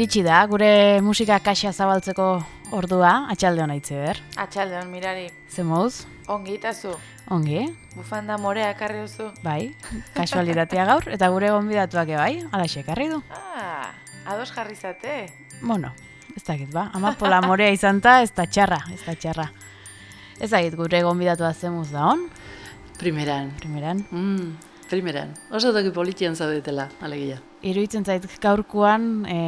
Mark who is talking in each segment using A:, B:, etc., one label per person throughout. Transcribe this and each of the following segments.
A: Iritsi da, gure musika kaxa zabaltzeko ordua, atxalde hona itzi ber.
B: Atxalde hon, mirari.
A: Ze mouz?
B: Ongi itazu.
A: Ongi,
B: Bufanda morea ekarri duzu.
A: bai, kasualitatea gaur, eta gure gonbidatuak bai, alaxe ekarri du.
B: Ah, ados jarri zate.
A: Bueno, ez dakit ba, amapola morea izan ta, ez da txarra, ez da txarra. Ez dakit gure gonbidatua zemuz da hon,
C: Primeran.
A: primeran.
C: Mm, primeran. Oso toki politian zaudetela, alegia.
A: Iruditzen zait gaurkoan e,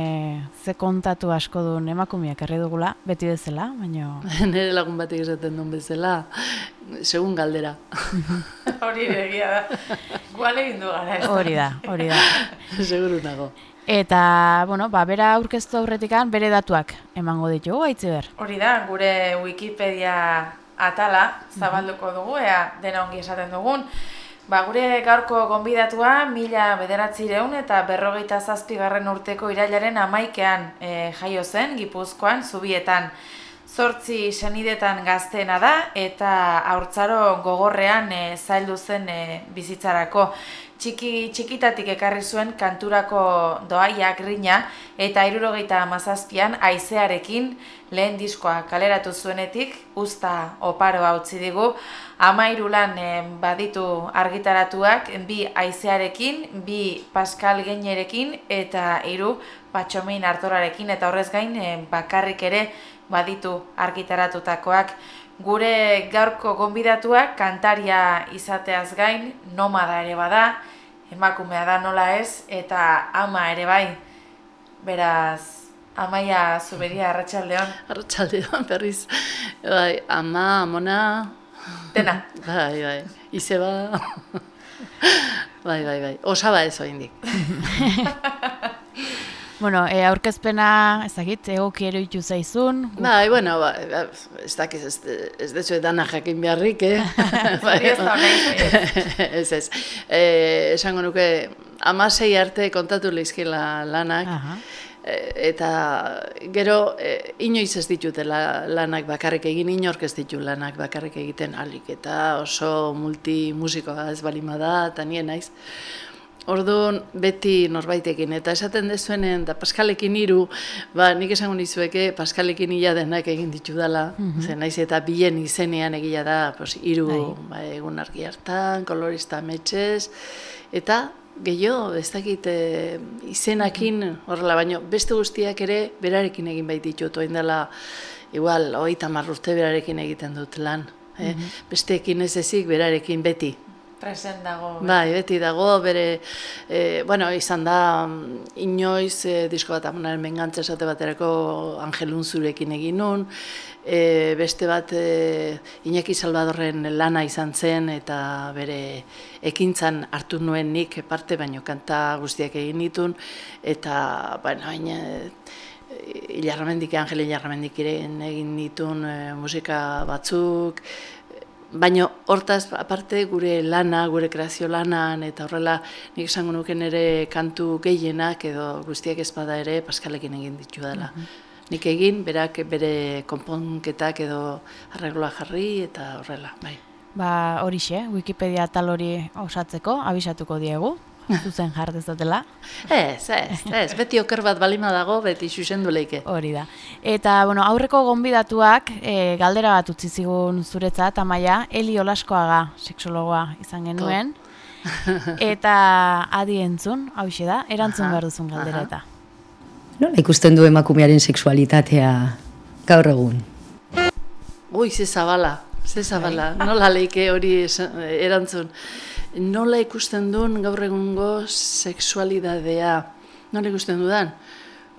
A: ze kontatu asko duen emakumeak erri dugula, beti bezala, baina
C: Nere lagun batek esaten duen bezala, segun galdera.
B: Hori egia da. Guan egin du gara ez.
A: hori da, hori da.
C: Seguru nago.
A: Eta, bueno, ba, bera aurkeztu aurretikan bere datuak emango ditugu, haitzi ber.
B: Hori da, gure Wikipedia atala zabalduko dugu, ea dena ongi esaten dugun. Ba, gure gaurko gonbidatua mila bederatzireun eta berrogeita zazpigarren urteko irailaren amaikean e, jaio zen, Gipuzkoan, zubietan. Zortzi senidetan gazteena da eta haurtzaro gogorrean e, zaildu zen e, bizitzarako. Txiki, txikitatik ekarri zuen kanturako doaiak grina eta irurogeita mazazpian aizearekin lehen diskoa kaleratu zuenetik usta oparoa utzi digu. Amairu lan baditu argitaratuak bi aizearekin, bi Pascal Geinerekin eta hiru Patxomein Artorarekin eta horrez gain bakarrik ere baditu argitaratutakoak. Gure gaurko gonbidatuak kantaria izateaz gain, nomada ere bada, emakumea da nola ez, eta ama ere bai. Beraz, amaia zuberia arratsaldeon
C: Arratxaldean berriz, bai, ama, amona,
B: dena.
C: bai, bai, izeba, bai, bai, bai, osaba ez oindik.
A: Bueno, e, aurkezpena, ez dakit, egoki eroitu zaizun,
C: Bai, bueno, ba, ba, ez dakiz, ez, ez dezu dana jakin beharrik, eh?
B: Zuri ez
C: ez, ez. Eh, esango nuke, amasei arte kontatu lehizkila lanak,
A: Aha.
C: eh, eta gero eh, inoiz ez ditutela lanak bakarrik egin, inork ez ditu lanak bakarrik egiten alik, eta oso multimusikoa ez balima da, eta nien naiz. Orduan beti norbaitekin, eta esaten dezuenen, da Paskalekin hiru, ba, nik esango nizueke Paskalekin ila denak egin ditu dela, zen naiz eta bilen izenean egia da, pues, hiru ba, egun argi hartan, kolorista metxez, eta gehiago, ez dakit, e, izenakin horrela, baino beste guztiak ere berarekin egin baititut, oin dela, igual, hogeita urte berarekin egiten dut lan. Eh? Besteekin ez ezik, berarekin beti.
B: Present dago.
C: Bai, beti dago, bere, e, bueno, izan da, mm, inoiz e, disko bat amonaren mengantza esate baterako Angelun zurekin egin nun, e, beste bat e, Iñaki Salvadorren lana izan zen eta bere ekintzan hartu nuen nik parte, baino kanta guztiak egin ditun, eta, bueno, hain, e, Ilarramendik, Angel Ilarramendik egin ditun e, musika batzuk, Baina hortaz aparte gure lana, gure kreazio lanan eta horrela nik esango nuke nire kantu gehienak edo guztiak ezpada ere Paskalekin egin ditu dela. Nik egin berak bere konponketak edo arregloa jarri eta horrela, bai.
A: Ba, horixe, Wikipedia tal hori osatzeko, abisatuko diegu, zuzen jar dezatela,
C: Ez, ez, ez, beti oker bat balima dago, beti xuxendu leike.
A: hori da. Eta, bueno, aurreko gonbidatuak e, galdera bat utzi zigun zuretzat, amaia, Eli Olaskoaga seksologoa izan genuen, eta adi entzun, hauxe da, erantzun behar duzun galdera eta.
D: Nola ikusten du emakumearen sexualitatea gaur egun?
C: Ui, ze zabala, ze zabala, nola leike hori esan- erantzun. Nola ikusten duen gaur egungo sexualidadea, nola ikusten dudan?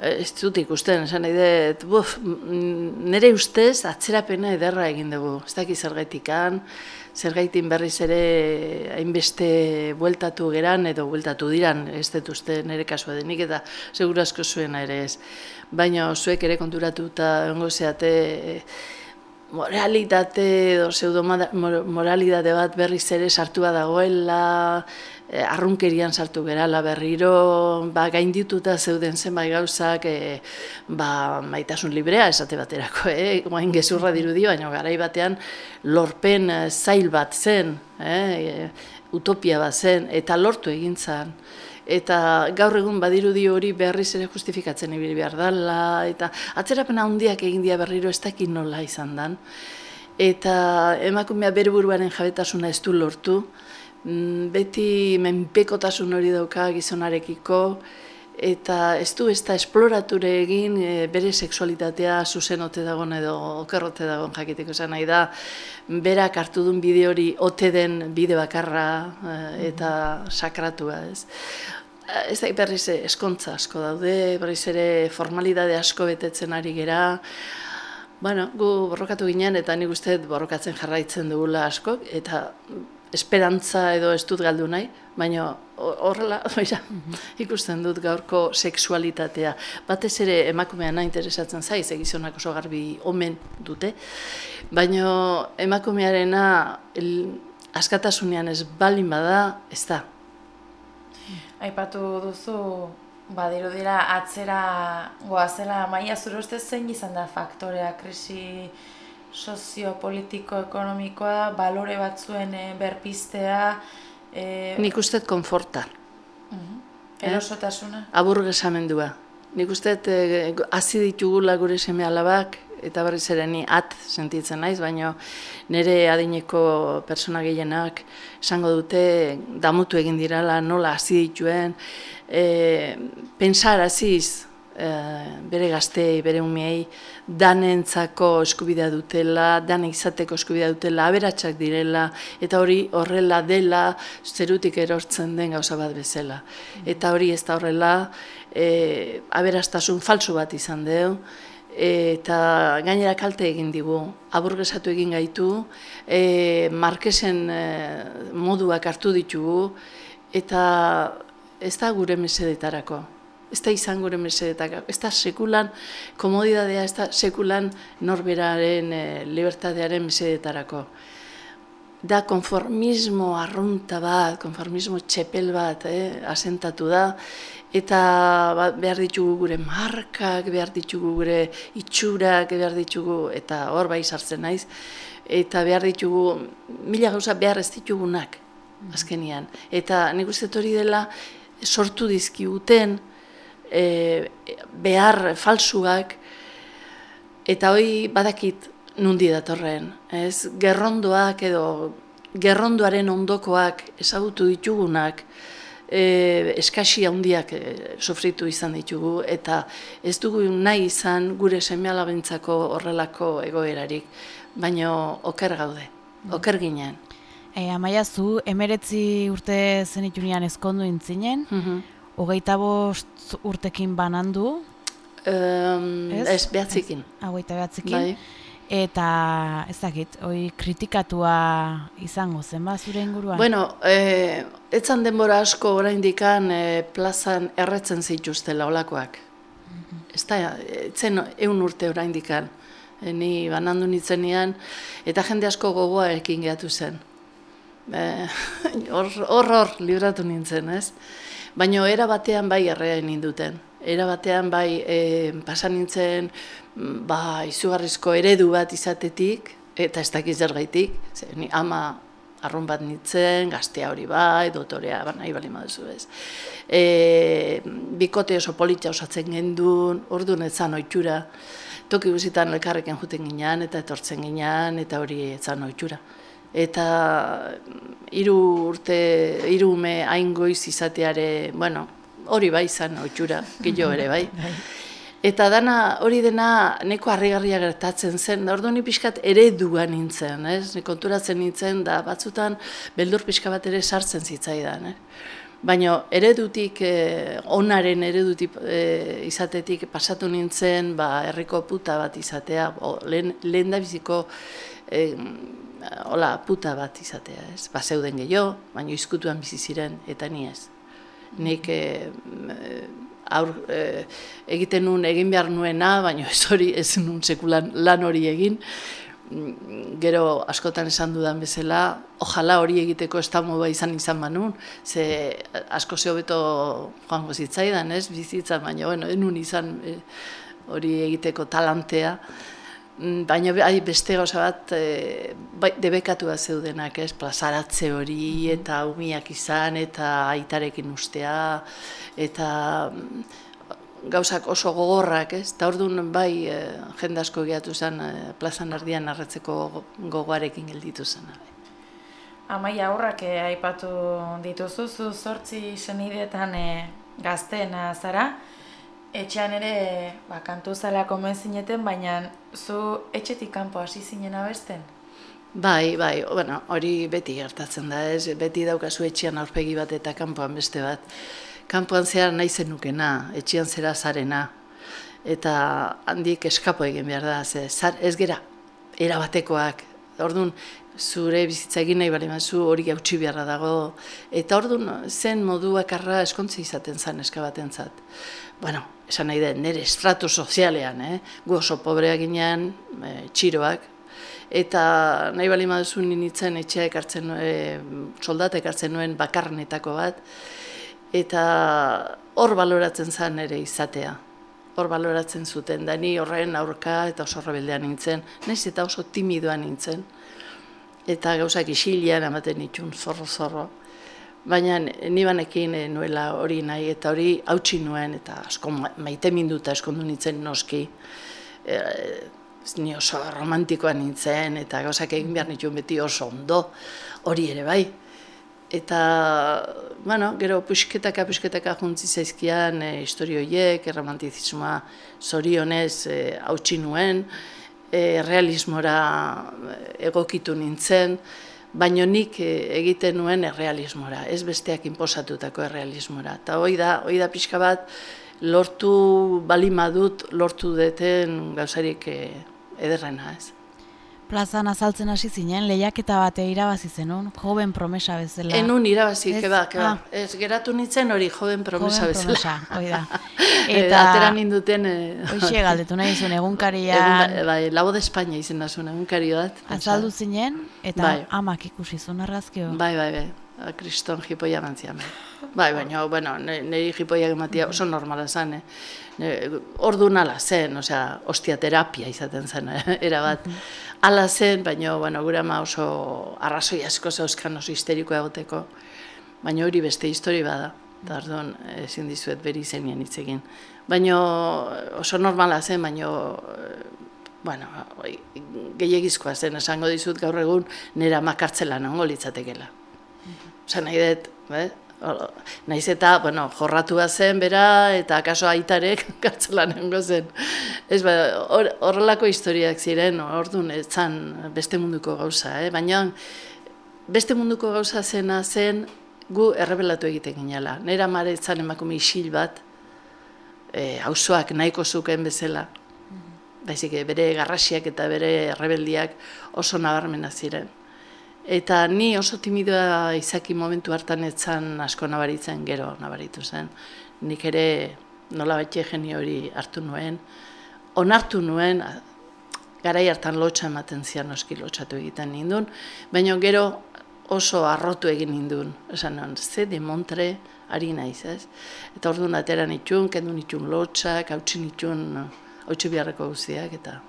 C: Eh, Ez dut ikusten, esan nahi dut, buf, mm, nire ustez atzerapena ederra egin dugu. Ez dakit zergaitikan, zergaitin berriz ere hainbeste bueltatu geran edo bueltatu diran, ez dut uste nire kasua denik eta seguru asko zuena ere ez. Baina zuek ere konturatuta egongo zeate eh, moralitate edo pseudo moralitate bat berriz ere sartua dagoela, eh, arrunkerian sartu gerala berriro, ba, gaindituta zeuden zenbait gauzak, eh, ba, maitasun librea esate baterako, eh? guain gezurra dirudi, baina garai batean lorpen eh, zail bat zen, eh? utopia bat zen, eta lortu egin zen. Eta gaur egun badirudi hori berriz ere justifikatzen ibili behar dela, eta atzerapen handiak egin dia berriro ez dakit nola izan dan. Eta emakumea bere buruaren jabetasuna ez du lortu, mm, beti menpekotasun hori dauka gizonarekiko, eta ez du ez da esplorature egin e, bere sexualitatea zuzen ote dagoen edo okerrote dagoen jakiteko esan nahi da berak hartu duen bide hori ote den bide bakarra e, eta sakratua ez. Ez da berriz eskontza asko daude, berriz ere formalidade asko betetzen ari gera, Bueno, gu borrokatu ginen eta nik uste borrokatzen jarraitzen dugula asko eta esperantza edo ez dut galdu nahi, baina horrela, oira, ikusten dut gaurko sexualitatea. Batez ere emakumeana interesatzen zaiz, egizonak oso garbi omen dute, baina emakumearena el, askatasunean ez balin bada, ez da.
B: Aipatu duzu, badiru dira atzera goazela maia zure uste zein izan da faktorea, krisi soziopolitiko, ekonomikoa, balore batzuen eh, berpistea,
C: E... Nik uste konforta.
B: Uh -huh. Erosotasuna?
C: Eh? Aburgesamendua. Nik uste eh, hazi ditugula gure seme alabak, eta berriz ere ni at sentitzen naiz, baina nire adineko persona gehienak esango dute damutu egin dirala, nola hasi dituen, e, pensar aziz, e, bere gaztei, bere umiei, danentzako eskubidea dutela, dan izateko eskubidea dutela, aberatsak direla, eta hori horrela dela, zerutik erortzen den gauza bat bezala. Eta hori ez da horrela, e, aberastasun falso bat izan deu, eta gainera kalte egin digu, aburgesatu egin gaitu, e, markesen e, moduak hartu ditugu, eta ez da gure mesedetarako ez da izan gure mesedetak, ez da sekulan komodidadea, ez da sekulan norberaren e, libertatearen mesedetarako. Da konformismo arrunta bat, konformismo txepel bat, eh, asentatu da, eta ba, behar ditugu gure markak, behar ditugu gure itxurak, behar ditugu, eta hor bai sartzen naiz, eta behar ditugu, mila gauza behar ez ditugunak, azkenian. Eta nik uste hori dela, sortu dizkiguten, e, behar falsuak, eta hoi badakit nundi datorren. Ez? Gerrondoak edo gerrondoaren ondokoak ezagutu ditugunak, e, eskasi handiak e, sofritu izan ditugu, eta ez dugu nahi izan gure semialabentzako horrelako egoerarik, baino oker gaude, oker ginen.
A: E, amaia zu, emeretzi urte zenitunean ezkondu intzinen, mm hogeita bost urtekin banandu.
C: Um, ez? ez, behatzikin.
A: Hogeita behatzikin. Bai. Eta ez dakit, hoi kritikatua izango zen, ba, zure inguruan?
C: Bueno, e, etzan denbora asko oraindikan e, plazan erretzen zituztela olakoak. Mm -hmm. Ez da, etzen eun urte oraindikan. E, ni banandu nintzen eta jende asko gogoa ekin gehatu zen. Hor, hor, hor, libratu nintzen, ez? Baina era batean bai errean ninduten. Era batean bai e, pasan nintzen mm, ba, izugarrizko eredu bat izatetik, eta ez dakiz gaitik, ze, ni ama arrun bat nintzen, gaztea hori bai, dotorea, ba, nahi bali maduzu ez. E, bikote oso politxa osatzen gendun, ordu netzan oitxura, toki guzitan elkarreken juten ginean, eta etortzen ginean, eta hori etzan oitxura eta hiru urte hiru ume hain goiz izateare, bueno, hori bai izan otxura, gillo ere bai. bai. Eta dana hori dena neko harrigarria gertatzen zen, da orduan pixkat ere duan nintzen, ez? konturatzen nintzen, da batzutan beldur pixka bat ere sartzen zitzaidan. Eh? Baina eredutik, eh, onaren eredutik eh, izatetik pasatu nintzen, ba, herriko puta bat izatea, o, lehen, lehen da biziko eh, hola, puta bat izatea, ez? Ba, zeuden gehiago, baina izkutuan bizi ziren, eta ni ez. Nik e, aur, e, egiten nuen egin behar nuena, baina ez hori ez nuen sekulan lan hori egin. Gero askotan esan dudan bezala, ojala hori egiteko ba izan izan manun, ze asko zeo beto joango zitzaidan, ez? Bizitzan, baina, bueno, enun izan hori egiteko talantea. Mm, Baina be- ai, beste gauza bat e, bai, debekatua zeudenak, ez, plazaratze hori, eta umiak izan, eta aitarekin ustea, eta mm, gauzak oso gogorrak, ez? Eta orduan bai e, jende asko gehiatu zen e, plazan erdian arretzeko go- gogoarekin gelditu zen. bai.
B: Amaia aurrak aipatu dituzu, zu zortzi senideetan eh, gazteena zara, etxean ere ba, kantu zala komen zineten, baina zu etxetik kanpo hasi zinen abesten?
C: Bai, bai, bueno, hori beti gertatzen da, ez? Beti daukazu etxean aurpegi bat eta kanpoan beste bat. Kanpoan zehar nahi zenukena, etxean zera zarena. Eta handik eskapo egin behar da, ze, zar, ez gera, erabatekoak. Orduan, zure bizitza egin nahi bali zu hori gautxi beharra dago. Eta orduan, zen modu bakarra eskontzi izaten zen eskabatentzat. Bueno, esan nahi den, nire estratu sozialean, eh? gu oso pobreak ginean, e, txiroak, eta nahi bali maduzu nintzen etxea ekartzen, e, soldata ekartzen nuen bakarrenetako bat, eta hor baloratzen zen ere izatea. Hor baloratzen zuten, da ni horren aurka eta oso rebeldean nintzen, naiz eta oso timidoan nintzen, eta gauzak isilean ematen nituen zorro-zorro. Baina ni banekin eh, nuela hori nahi eta hori hautsi nuen eta asko ma- maite minduta eskondu nintzen noski. E, ni oso romantikoa nintzen eta gauzak egin behar nituen beti oso ondo hori ere bai. Eta, bueno, gero pusketaka, pusketaka juntzi zaizkian e, historioiek, romantizismoa zorionez e, hautsi nuen, e, realismora eh, egokitu nintzen, baino nik e, egiten nuen errealismora, ez besteak inposatutako errealismora. Eta hoi da, hoi da pixka bat, lortu balima dut, lortu deten gauzarik e, ederrena, ez.
A: Plazan azaltzen hasi zinen, lehiaketa bate irabazi zenun, joven promesa bezala.
C: Enun irabazi,
A: Ez?
C: keba, keba.
A: Ah.
C: Ez, geratu nintzen hori joven promesa
A: Joven
C: bezala.
A: promesa, hoi da.
C: Eta
A: Eta
C: atera ninduten... E,
A: hoxe galdetu nahi zuen egunkarian
C: egun, bai, Labo de España izena zuen egunkari bat.
A: azaldu zinen, eta
C: Bai.
A: amak ikusi zuen argazkio.
C: Bai, bai, bai. A, Kriston jipoia mantzia. Bai, bai baina, bueno, niri jipoiak ematia oso normala zen, eh? Ordu nala zen, osea, ostia terapia izaten zen, eh? erabat. Ala zen, baina, bueno, gure ama oso arrazoi asko zeuzkan oso histerikoa egoteko. Baina hori beste histori bada. Eta orduan, ezin dizuet beri izenien hitz egin. Baina oso normala zen, baina bueno, gehiagizkoa zen, esango dizut gaur egun nera makartzela nango litzatekela. Osa nahi dut, eh? Naiz eta, bueno, jorratua zen bera, eta akaso aitarek kartzelan zen. Ez ba, hor- horrelako historiak ziren, orduan ez zan beste munduko gauza, eh? baina beste munduko gauza zena zen gu errebelatu egiten ginela. Nera mare zan emakume isil bat, e, auzoak nahiko zuken bezala. Baizik, bere garrasiak eta bere rebeldiak oso nabarmena ziren. Eta ni oso timidoa izaki momentu hartan etzan asko nabaritzen, gero nabaritu zen. Nik ere nola baitxe geni hori hartu nuen. Onartu nuen, garai hartan lotxa ematen zian noski lotxatu egiten nindun, baina gero oso arrotu egin nindun. Esan non, ze demontre ari naiz, ez? Eta orduan atera nitun, kendu nitun lotxak, hautsi nitun, hautsi beharreko guztiak, eta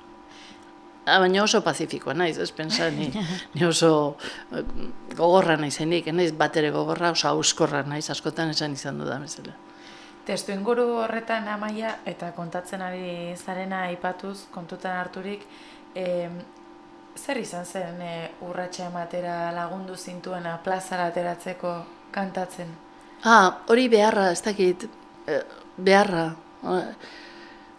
C: baina oso pazifikoa naiz, ez pensa, ni, ni oso eh, gogorra naizenik, naiz bat ere gogorra, oso auskorra naiz, askotan esan izan dudan bezala.
B: Testu inguru horretan amaia eta kontatzen ari zarena aipatuz, kontutan harturik, em, zer izan zen e, urratxe ematera lagundu zintuena plazara ateratzeko kantatzen?
C: Ah, hori beharra, ez dakit, eh, beharra.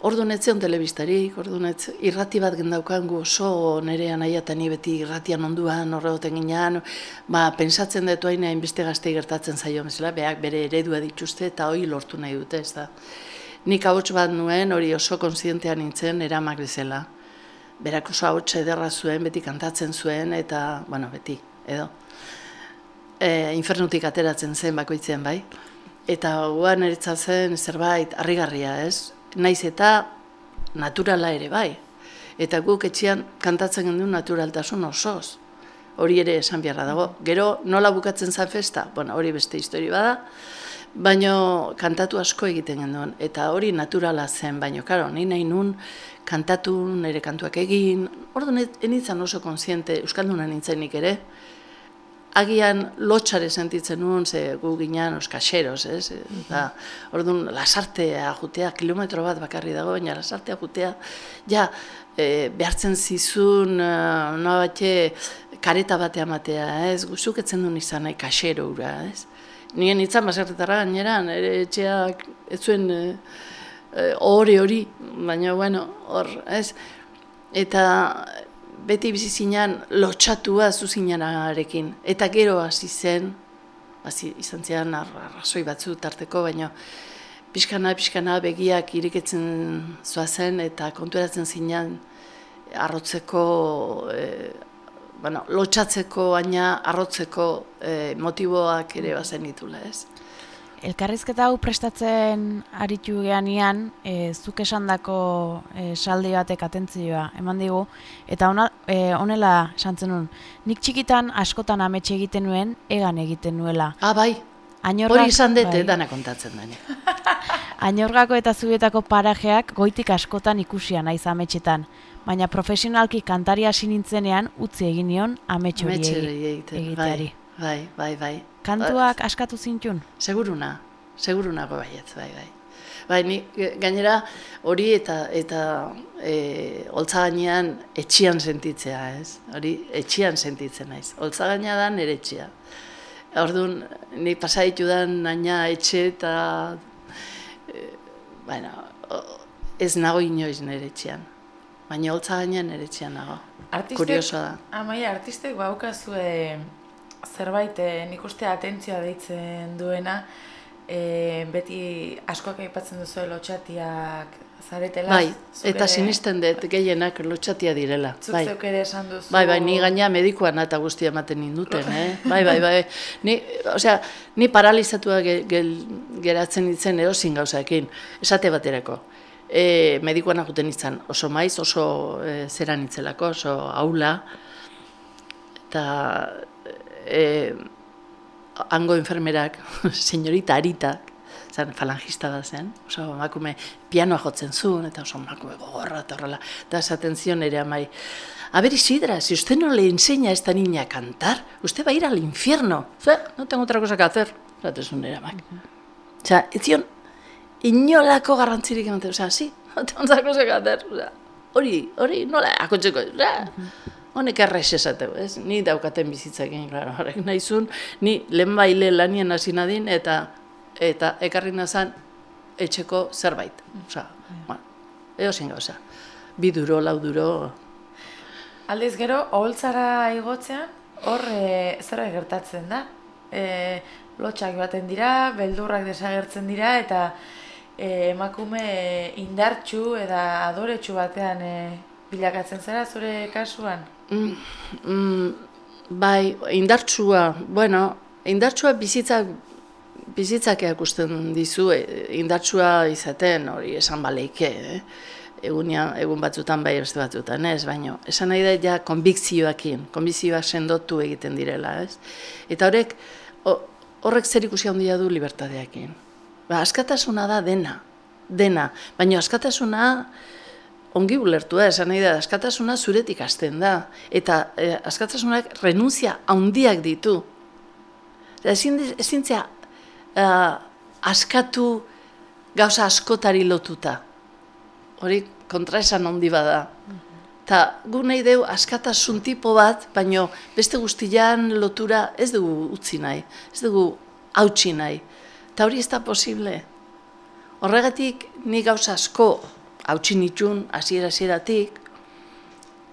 C: Orduan ez zeon telebistarik, orduan ez irrati bat gendaukan gu oso eta ni beti irratian onduan horregoten ginean, ba, pensatzen dut hain hainbeste gaztei gertatzen zaio bezala, beak bere eredua dituzte eta hori lortu nahi dute, ez da. Nik ahots bat nuen, hori oso konsientean nintzen, eramak bezala. Berak oso ahots ederra zuen, beti kantatzen zuen, eta, bueno, beti, edo e, infernutik ateratzen zen bakoitzen bai. Eta guan eretza zen zerbait harrigarria ez, naiz eta naturala ere bai. Eta guk etxean kantatzen gendu naturaltasun osoz. Hori ere esan beharra dago. Gero nola bukatzen zen festa? Bueno, hori beste histori bada. Baino kantatu asko egiten genuen, eta hori naturala zen, baino, karo, nahi nahi nun kantatu, nire kantuak egin, orduan enitzen oso konsiente, Euskaldunan nintzenik ere, agian lotxare sentitzen nuen, ze gu ginean oskaxeros, ez? Eta, orduan, lasartea jutea, kilometro bat bakarri dago, baina lasartea jutea, ja, e, behartzen zizun, e, no batxe, kareta batea matea, ez? Guzuketzen duen izan nahi kaxero ura, ez? Nien itzan baserretara gainera, ere etxeak ez zuen e, e, hori hori, baina, bueno, hor, ez? Eta beti bizi zinean lotxatua zuzinanarekin. Eta gero hasi zen, hasi izan zian arrazoi batzu tarteko, baina pixkana, pixkana begiak iriketzen zoazen eta konturatzen zinean arrotzeko, e, bueno, lotxatzeko, baina arrotzeko e, motiboak ere bazen ditula ez.
A: Elkarrizketa hau prestatzen aritu geanian, e, zuk esandako e, saldi batek atentzioa eman digu, eta ona, e, onela santzen nuen, nik txikitan askotan ametxe egiten nuen, egan egiten nuela.
C: Ah, bai,
A: Ainorgak,
C: hori izan dute
A: bai.
C: dana kontatzen da.
A: Ainorgako eta zubietako parajeak goitik askotan ikusia naiz ametxetan, baina profesionalki kantari hasi nintzenean utzi egin nion
C: egiten,
A: egiteari.
C: Bai, bai, bai.
A: Kantuak askatu zintun?
C: Seguruna, segurunago baiet, bai, bai. Bai, ni gainera hori eta eta e, holtza gainean etxian sentitzea, ez? Hori etxian sentitzen naiz. Holtza gaina da nire etxea. Orduan, ni pasa ditudan naina etxe eta e, bueno, ez nago inoiz nire etxean. Baina holtza gainean nire etxean nago.
B: Artistek,
C: Kuriosoa da.
B: Amaia, artistek baukazue zerbait eh, nik uste atentzioa deitzen duena, eh, beti askoak aipatzen duzu lotxatiak zaretela.
C: Bai,
B: zuk
C: eta sinisten dut gehienak lotxatia direla.
B: Zuk
C: Bai.
B: ere esan duzu.
C: Bai, bai, ni gaina medikuan eta guztia ematen ninduten, eh? Bai, bai, bai. Ni, osea, ni paralizatua ge, gel- geratzen nintzen erosin gauzaekin, esate baterako. E, medikuan aguten izan oso maiz, oso e, zera nintzelako, oso aula, eta e, hango enfermerak, senyorita Aritak, zan falangista da zen, oso emakume pianoa jotzen zuen, eta oso emakume gogorra eta horrela, eta esaten zion ere amai, A ver, Isidra, si usted no le enseña a esta niña a cantar, usted va a ir al infierno. O no tengo otra cosa que hacer. Zate zuen nire amak. O sea, ez zion, inolako garrantzirik ematen, o sea, sí, no tengo otra cosa que hacer. O sea, hori, hori, nola, akotzeko, o sea, honek errex esateu, ez? Ni daukaten bizitzakin, claro, horrek nahizun, ni lehen baile lanien hasi nadin, eta eta ekarri nazan etxeko zerbait. Osea, bueno, edozein gauza. Bi duro, lau duro,
B: Aldiz gero, oholtzara igotzean, hor e, zerbait gertatzen da. E, lotxak baten dira, beldurrak desagertzen dira, eta e, emakume indartxu eta adoretsu batean e, bilakatzen zera zure kasuan.
C: Mm, mm, bai, indartsua, bueno, indartsua bizitzak bizitzak erakusten dizu e, indartsua izaten hori esan baleike, eh? Egunia, egun batzutan bai beste batzutan ez, baino esan nahi da ja konbikzioakin, konbikzioak sendotu egiten direla, ez? Eta horrek ho- horrek zer ikusi handia du libertadeakin. Ba, askatasuna da dena, dena, baina askatasuna ongi ulertua, esan nahi da, askatasuna zuretik hasten da, eta eh, askatasunak renuntzia handiak ditu. Eta ezin, ezin zea, eh, askatu gauza askotari lotuta. Hori kontraesan handi bada. Ta gu nahi deu askatasun tipo bat, baino beste guztian lotura ez dugu utzi nahi, ez dugu hautsi nahi. Ta hori ez da posible. Horregatik ni gauza asko hautsi nitun hasiera hasieratik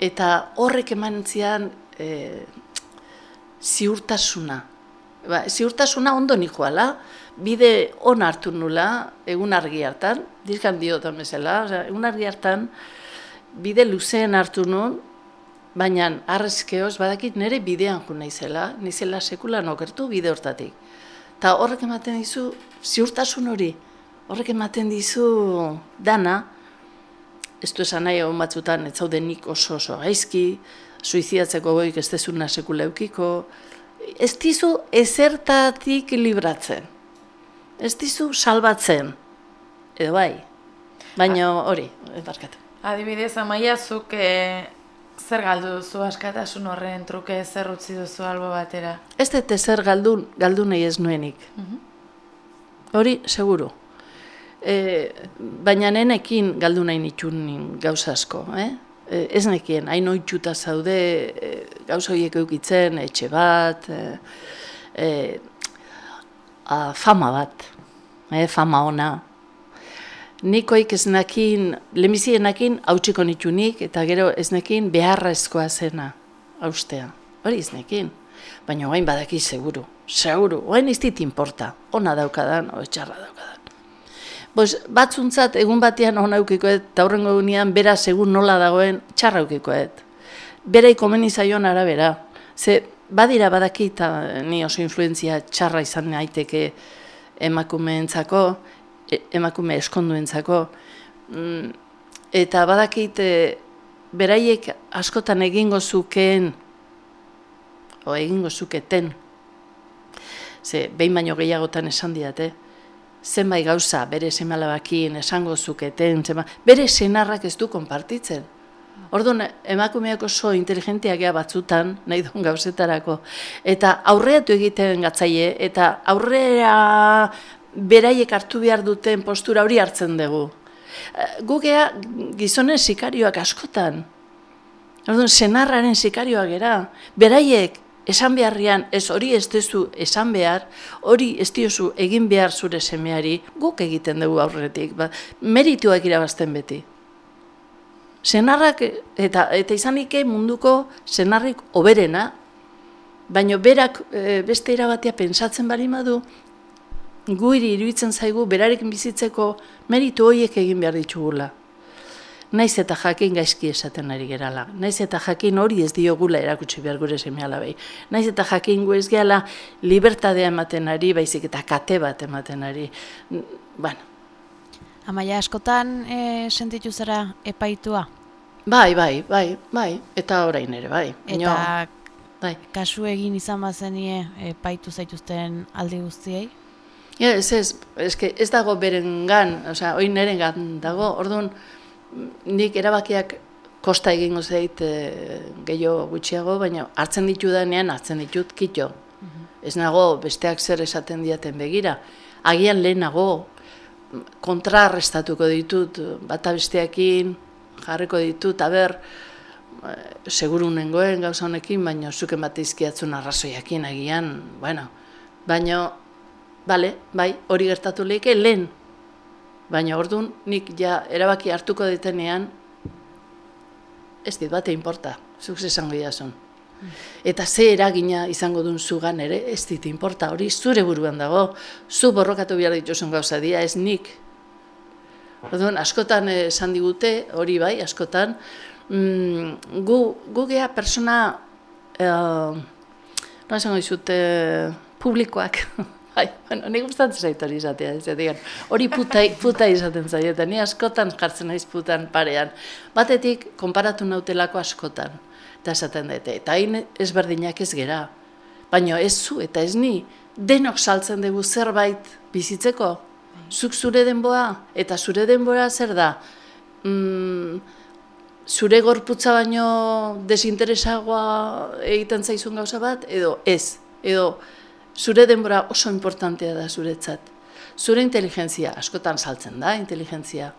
C: eta horrek eman zian e, ziurtasuna. Ba, ziurtasuna ondo nikoala, bide on hartu nula, egun argi hartan, dizkan diotan bezala, osea, egun argi hartan, bide luzeen hartu nun, baina arrezkeoz badakit nire bidean jo naizela, nizela sekulan okertu bide hortatik. Ta horrek ematen dizu ziurtasun hori, horrek ematen dizu dana, ez du esan nahi egon batzutan ez zaudenik oso oso gaizki, suizidatzeko goik ez dezuna sekula eukiko, ez dizu ezertatik libratzen. ez dizu salbatzen, edo bai, baina hori, eh, barkatu.
B: Adibidez, amaia, zuk e, zer galdu duzu askatasun horren truke zer utzi duzu albo batera?
C: Ez dut zer galdun, galdu nahi ez nuenik. Hori, seguru. E, baina nenekin galdu nahi nitun gauza asko, eh? E, ez nekien, hain oitxuta zaude e, gauza horiek eukitzen, etxe bat, e, e, a, fama bat, eh, fama ona. Nikoik ez nakin, lemizienakin hautsiko nitunik, eta gero ez nekin beharrezkoa zena, haustea. Hori ez nekin, baina oain badaki seguru, seguru, oain ez dit inporta, ona daukadan, o txarra daukadan. Bos, batzuntzat egun batean ona eukikoet, eta egunean bera segun nola dagoen txarra eukikoet. Bera ikomeni zaion arabera. Ze badira badaki ni oso influentzia txarra izan naiteke emakumeentzako, e- emakume eskonduentzako. Mm, eta badakit beraiek askotan egingo zukeen, o egingo zuketen, ze behin baino gehiagotan esan diate, zenbait gauza bere semalabakin esango zuketen, zenba, bere senarrak ez du konpartitzen. Orduan, emakumeak oso inteligentiak ea batzutan, nahi duen gauzetarako. Eta aurreatu egiten gatzaie, eta aurrea beraiek hartu behar duten postura hori hartzen dugu. Eh, Gu gea gizonen sikarioak askotan. Orduan, senarraren sikarioak gera. Beraiek esan beharrian ez hori ez duzu esan behar, hori ez diozu egin behar zure semeari, guk egiten dugu aurretik, ba, merituak irabazten beti. Senarrak, eta, eta izanik munduko senarrik oberena, baina berak e, beste irabatea pensatzen bali madu, guiri iruditzen zaigu berarekin bizitzeko meritu horiek egin behar ditugula. Naiz eta jakin gaizki esaten ari gerala. Naiz eta jakin hori ez diogula erakutsi behar gure seme alabai. Naiz eta jakin gu ez gehala libertadea ematen ari, baizik eta kate bat ematen ari. Bueno,
A: Amaia askotan e, sentitu zara epaitua?
C: bai, bai, bai, bai, eta orain ere, bai.
A: Eta
C: bai.
A: kasu egin izan bazenie epaitu zaituzten aldi guztiei?
C: Ja, ez ez, eske ez dago berengan, osea, oin nerengan dago, orduan nik erabakiak kosta egingo zait e, gehiago gutxiago, baina hartzen ditudanean hartzen ditut kito. Ez nago besteak zer esaten diaten begira. Agian lehenago kontrarrestatuko ditut bata besteakin, jarriko ditut, aber, eh, seguru nengoen gauza honekin, baina zuken bat izkiatzun arrazoiakin agian, bueno, baina, bale, bai, hori gertatu lehike lehen, baina orduan nik ja erabaki hartuko ditenean, ez dit bate inporta, zuk esango diazun. Eta ze eragina izango duen zugan ere, ez dit inporta, hori zure buruan dago, zu borrokatu behar dituzun gauza dia, ez nik. Orduan, askotan esan digute, hori bai, askotan, mm, gu, gu gea persona, eh, no esango dizut, eh, publikoak, bai, bueno, nik gustatzen zait hori izatea, ez digan, hori puta, puta izaten zait, eta ni askotan jartzen naiz putan parean. Batetik, konparatu nautelako askotan, eta esaten dute, eta hain ezberdinak ez gera, baina ez zu eta ez ni, denok saltzen dugu zerbait bizitzeko, zuk zure denboa, eta zure denbora zer da, mm, zure gorputza baino desinteresagoa egiten zaizun gauza bat, edo ez, edo zure denbora oso importantea da zuretzat. Zure inteligentzia askotan saltzen da, inteligentzia,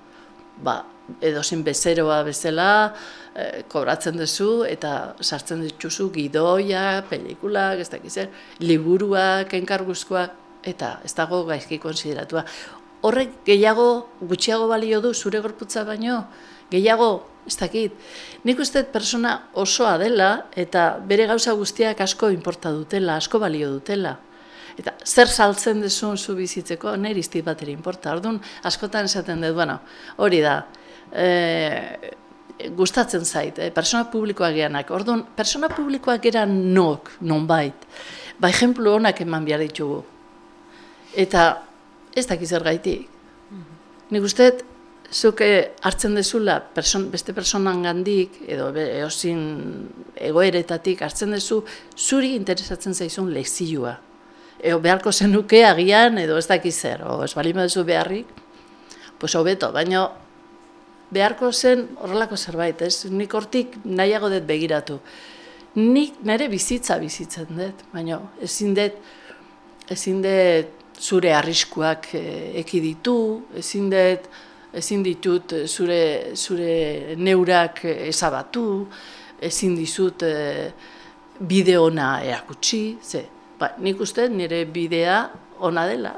C: ba, edo zin bezeroa bezala, eh, kobratzen duzu eta sartzen dituzu gidoia, pelikulak, ez dakiz liburuak, enkarguzkoak, eta ez dago gaizki konsideratua. Horrek gehiago, gutxiago balio du zure gorputza baino, gehiago, ez dakit. Nik uste persona osoa dela eta bere gauza guztiak asko inporta dutela, asko balio dutela. Eta zer saltzen duzun zu bizitzeko, nire izti bat ere inporta. Orduan, askotan esaten dut, bueno, hori da, e, gustatzen zait, e, persona publikoak geanak. Orduan, persona publikoak gera nok, nonbait. Ba, ejemplu honak eman behar ditugu. Eta ez dakiz zer gaitik. Nik uste zuk eh, hartzen dezula person, beste personan gandik, edo eozin egoeretatik hartzen dezu, zuri interesatzen zaizun lezioa. eo beharko zenuke agian, edo ez dakiz zer, o ez bali baduzu beharrik, pues hobeto, baina beharko zen horrelako zerbait, ez? Nik hortik nahiago dut begiratu. Nik nire bizitza bizitzen dut, baina ezin dut, ezin dut zure arriskuak eh, ekiditu, ezin dut, ezin ditut eh, zure, zure neurak eh, ezabatu, ezin dizut e, bide ona erakutsi, ze, ba, nik uste nire bidea ona dela,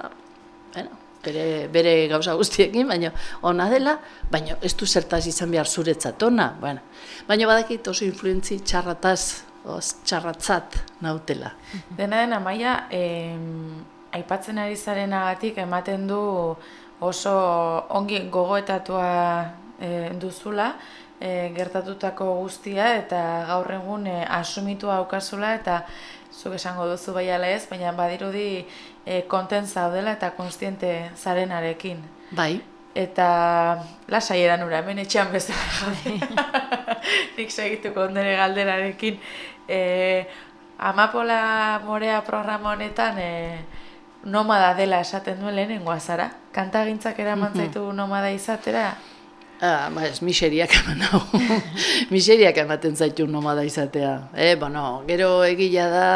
C: bueno, bere, bere gauza guztiekin, baina ona dela, baina ez du zertaz izan behar zuretzat ona, bueno. baina badakit oso influentzi txarrataz, oz, txarratzat nautela.
B: Dena dena, Maia, aipatzen ari zarenagatik ematen du oso ongi gogoetatua e, duzula e, gertatutako guztia eta gaur egun e, asumitu aukazula eta zuk esango duzu bai ez, baina badirudi e, konten zaudela eta konstiente zarenarekin.
C: Bai.
B: Eta lasai eran ura, hemen etxean bezala. Nik segituko ondere galderarekin. E, Amapola Morea programa honetan, e, nomada dela esaten duen lehenengoa zara? Kantagintzak eraman mhm. zaitu nomada izatera?
C: Ah, ba ez, miseriak eman hau. miseriak ematen zaitu nomada izatea. Eh, bueno, gero egila da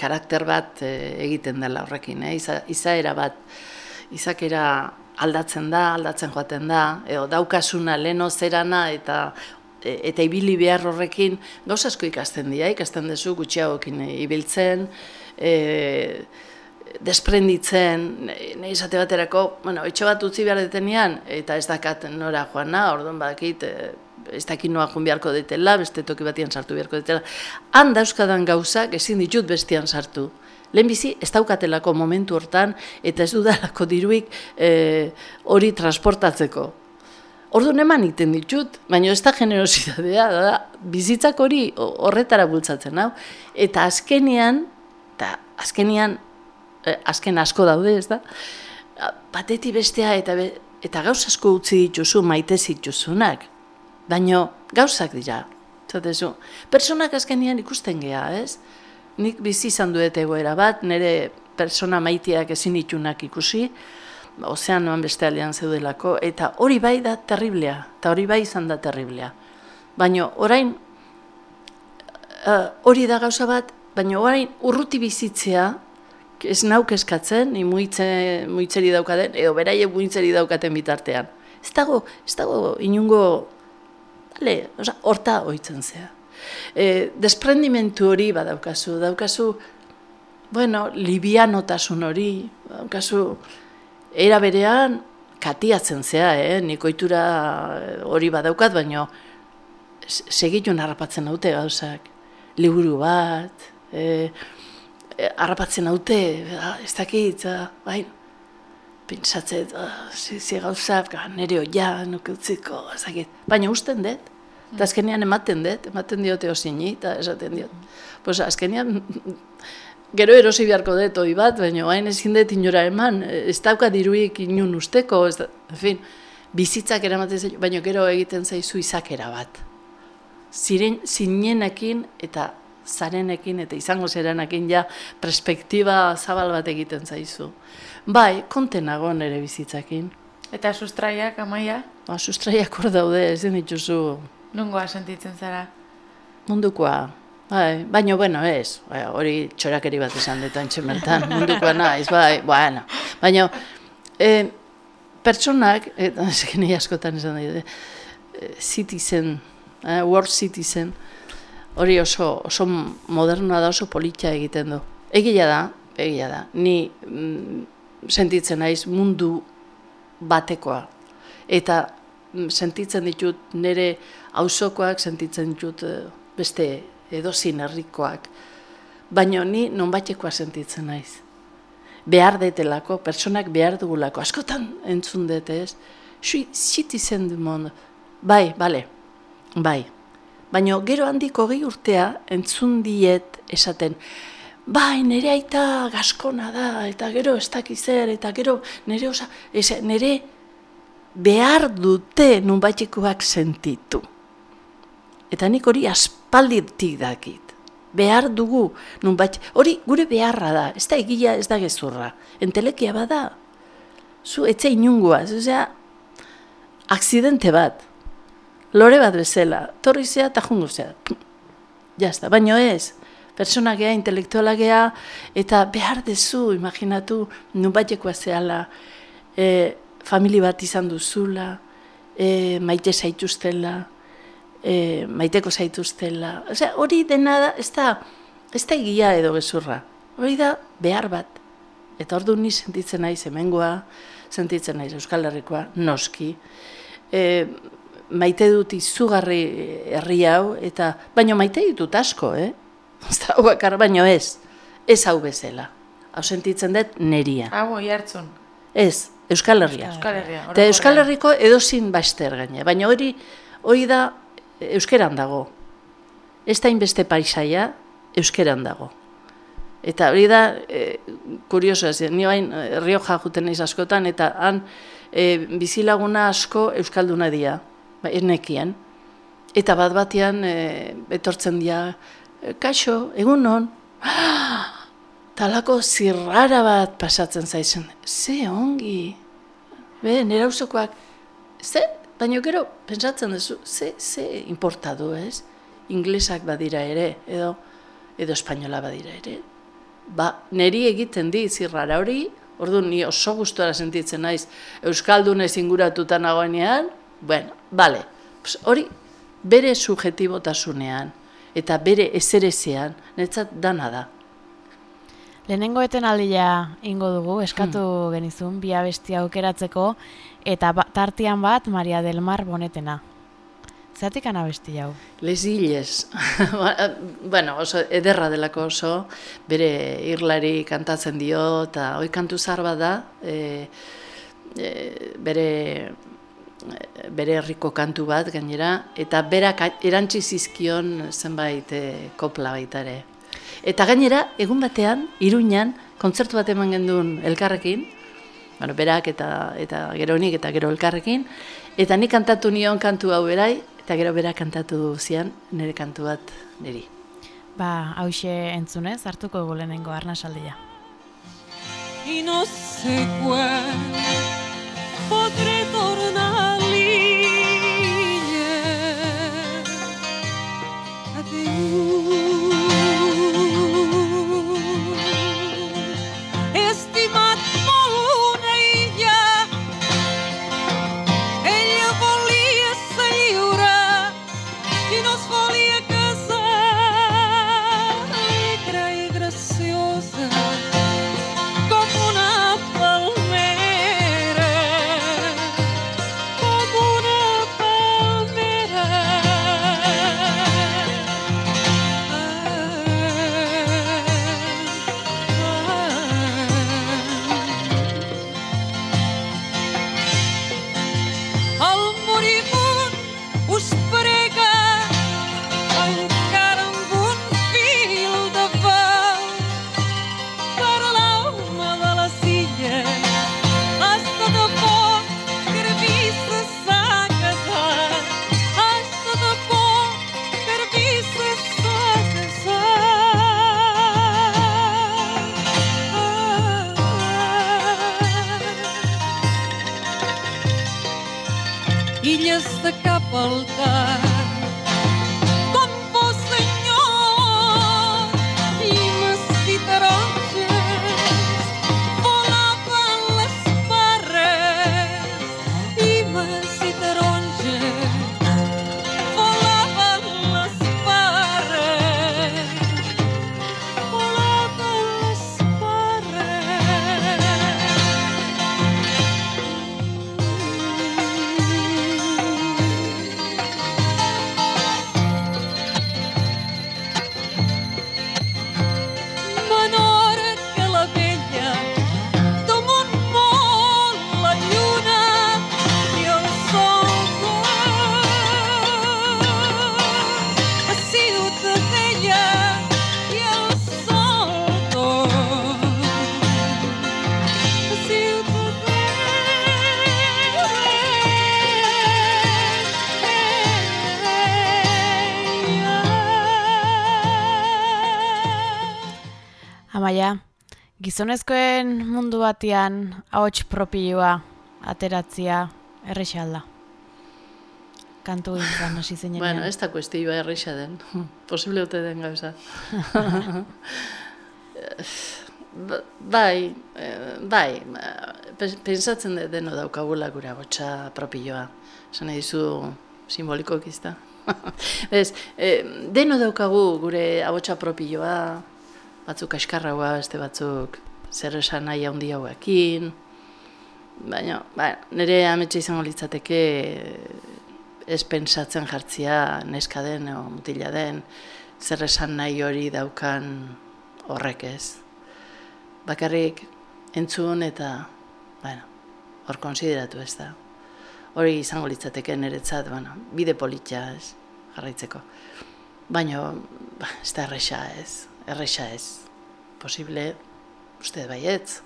C: karakter bat eh, egiten dela horrekin, eh? Iza, izaera bat, izakera aldatzen da, aldatzen joaten da, edo daukasuna leno zerana eta e, eta ibili behar horrekin gauza asko ikasten dira, ikasten duzu gutxiagokin ibiltzen, eh, desprenditzen, nahi izate baterako, bueno, etxe bat utzi behar detenean, eta ez dakat nora joan na, orduan badakit, e, ez dakit noa joan beharko detela, beste toki batian sartu beharko detela. Han dauzkadan gauzak ezin ditut bestian sartu. Lehenbizi ez daukatelako momentu hortan, eta ez dudalako diruik e, hori transportatzeko. Ordu eman iten ditut, baina ez da generosidadea, da, bizitzak hori horretara bultzatzen, hau. Eta azkenian, eta azkenian Eh, azken asko daude, ez da? Bateti bestea eta eta gauz asko utzi dituzu maite zituzunak. Baino gauzak dira. Zatezu, personak azkenian ikusten gea, ez? Nik bizi izan duet egoera bat, nire persona maiteak ezin ditunak ikusi, ozeanoan beste alian zeudelako, eta hori bai da terriblea, eta hori bai izan da terriblea. Baina orain, uh, hori da gauza bat, baina orain urruti bizitzea, ez nauk eskatzen, ni muitze, muitzeri daukaten, edo beraie muitzeri daukaten bitartean. Ez dago, ez dago inungo, bale, oza, horta oitzen zea. E, desprendimentu hori badaukazu, daukazu, bueno, libianotasun hori, daukazu, era berean, katiatzen zea, eh? nikoitura hori badaukat, baino, segitu narrapatzen haute gauzak, liburu bat, eh, Eh, harrapatzen haute, ah, ez dakit, ah, bai, pentsatzen, ah, zi gauzak, nire oia, nuke utziko, ez dakit. Baina usten dut, eta azkenean ematen dut, ematen diote osini, eta esaten diot. Pues azkenean, gero erosi beharko dut hori bat, baina hain ezin dut inora eman, ez dauka diruik inun usteko, ez da, en fin, bizitzak eramaten zaitu, baina gero egiten zaizu izakera bat. Ziren, zinenekin eta zarenekin eta izango zerenekin ja perspektiba zabal bat egiten zaizu. Bai, kontenago nere bizitzakin.
B: Eta sustraiak, amaia?
C: Ba, sustraiak hor daude, ez dituzu.
B: Nungoa sentitzen zara?
C: Mundukoa. Bai, baina, bueno, ez. Bai, hori txorakeri bat esan dut antxe bertan. Mundukoa naiz, bai, bueno. Baina, e, pertsonak, eta ez askotan esan dut, e, citizen, e, world citizen, hori oso, oso modernoa da oso politia egiten du. Egia da, egia da, ni mm, sentitzen naiz mundu batekoa. Eta mm, sentitzen ditut nire auzokoak sentitzen ditut eh, beste edozin herrikoak. Baina ni nonbaitekoa sentitzen naiz. Behar detelako, personak behar dugulako. Askotan entzun dut ez. Sui, citizen du mondo. Bai, bale, bai. Baina gero handiko gehi urtea entzun diet esaten, bai, nire aita gaskona da, eta gero ez dakizer, eta gero nire, osa, nire behar dute nunbaitikoak sentitu. Eta nik hori aspalditik dakit. behar dugu, nun bat, hori gure beharra da, ez da egia, ez da gezurra, entelekia bada, zu etxe inungoa, zuzea, aksidente bat, lore bat bezala, torri zea eta jungo zea, jazta, baino ez, persona gea, intelektuala gea, eta behar dezu, imaginatu, nun batekoa zehala, e, famili bat izan duzula, e, maite zaituztela, e, maiteko zaituztela. Osea, hori dena da, ez da, ez da egia edo gezurra. Hori da behar bat. Eta ordu ni sentitzen naiz hemengoa, sentitzen naiz Euskal Herrikoa, noski. E, maite dut izugarri herri hau, eta baino maite ditut asko, eh? Da, bakar, baino ez. Ez hau bezala. Hau sentitzen dut neria.
B: Hau, oi hartzun.
C: Ez, Euskal Herria.
B: Euskal Herria.
C: Eta Euskal Herriko edozin baster gaine. Baina hori, hori da euskeran dago. Ez da inbeste paisaia, euskeran dago. Eta hori da, e, kurioso ni bain Rioja juten naiz askotan, eta han e, bizilaguna asko euskalduna dira, ba, ernekien. Eta bat batean e, etortzen dira, e, kaixo, egun non, talako zirrara bat pasatzen zaizen. Ze ongi, be, nera usokoak, ze, baina gero, pentsatzen duzu, ze, ze importa du, ez? Inglesak badira ere, edo, edo espainola badira ere. Ba, neri egiten di zirrara hori, ordu ni oso gustora sentitzen naiz, Euskaldunez inguratuta nagoenean, bueno, bale, pues hori bere subjetibotasunean, eta bere ezerezean, netzat dana da.
A: Lehenengo eten aldia ingo dugu, eskatu hmm. genizun, bi bestia aukeratzeko, eta ba, tartian bat Maria del Mar bonetena. Zatik abesti hau?
C: Les Illes. bueno, oso ederra delako oso, bere irlari kantatzen dio, eta hoi kantu zarba da, e, e, bere bere herriko kantu bat gainera, eta berak erantzi zizkion zenbait e, kopla baita ere. Eta gainera, egun batean, iruñan, kontzertu bat eman gendun elkarrekin, bueno, berak eta, eta gero nik eta gero elkarrekin, eta nik kantatu nion kantu hau berai, eta gero berak kantatu zian nire kantu bat niri.
A: Ba, hause entzunez, hartuko dugu lehenengo arnasaldia.
E: Y no sé podré
A: Adına gizonezkoen mundu batean ahots propioa ateratzia erresa alda. Kantu gintzen hasi zinean.
C: Bueno, ez da kuestioa erresa den. Posible ote den gauza. Ba- bai, eh, bai, pens- pensatzen dut deno daukagula gure agotxa propioa. Nahi dizu simboliko izta. Ez, eh, deno daukagu gure agotxa propioa, batzuk askarragoa, beste batzuk zer esan nahi handi hauekin, baina, ba, nire ametsa izango litzateke ez pentsatzen jartzia neska den o mutila den, zer esan nahi hori daukan horrek ez. Bakarrik entzun eta, bueno, hor konsideratu ez da. Hori izango litzateke niretzat, bueno, bide politxa ez, jarraitzeko. Baina, ba, ez da erresa ez, erresa ez. Posible, uste baietz,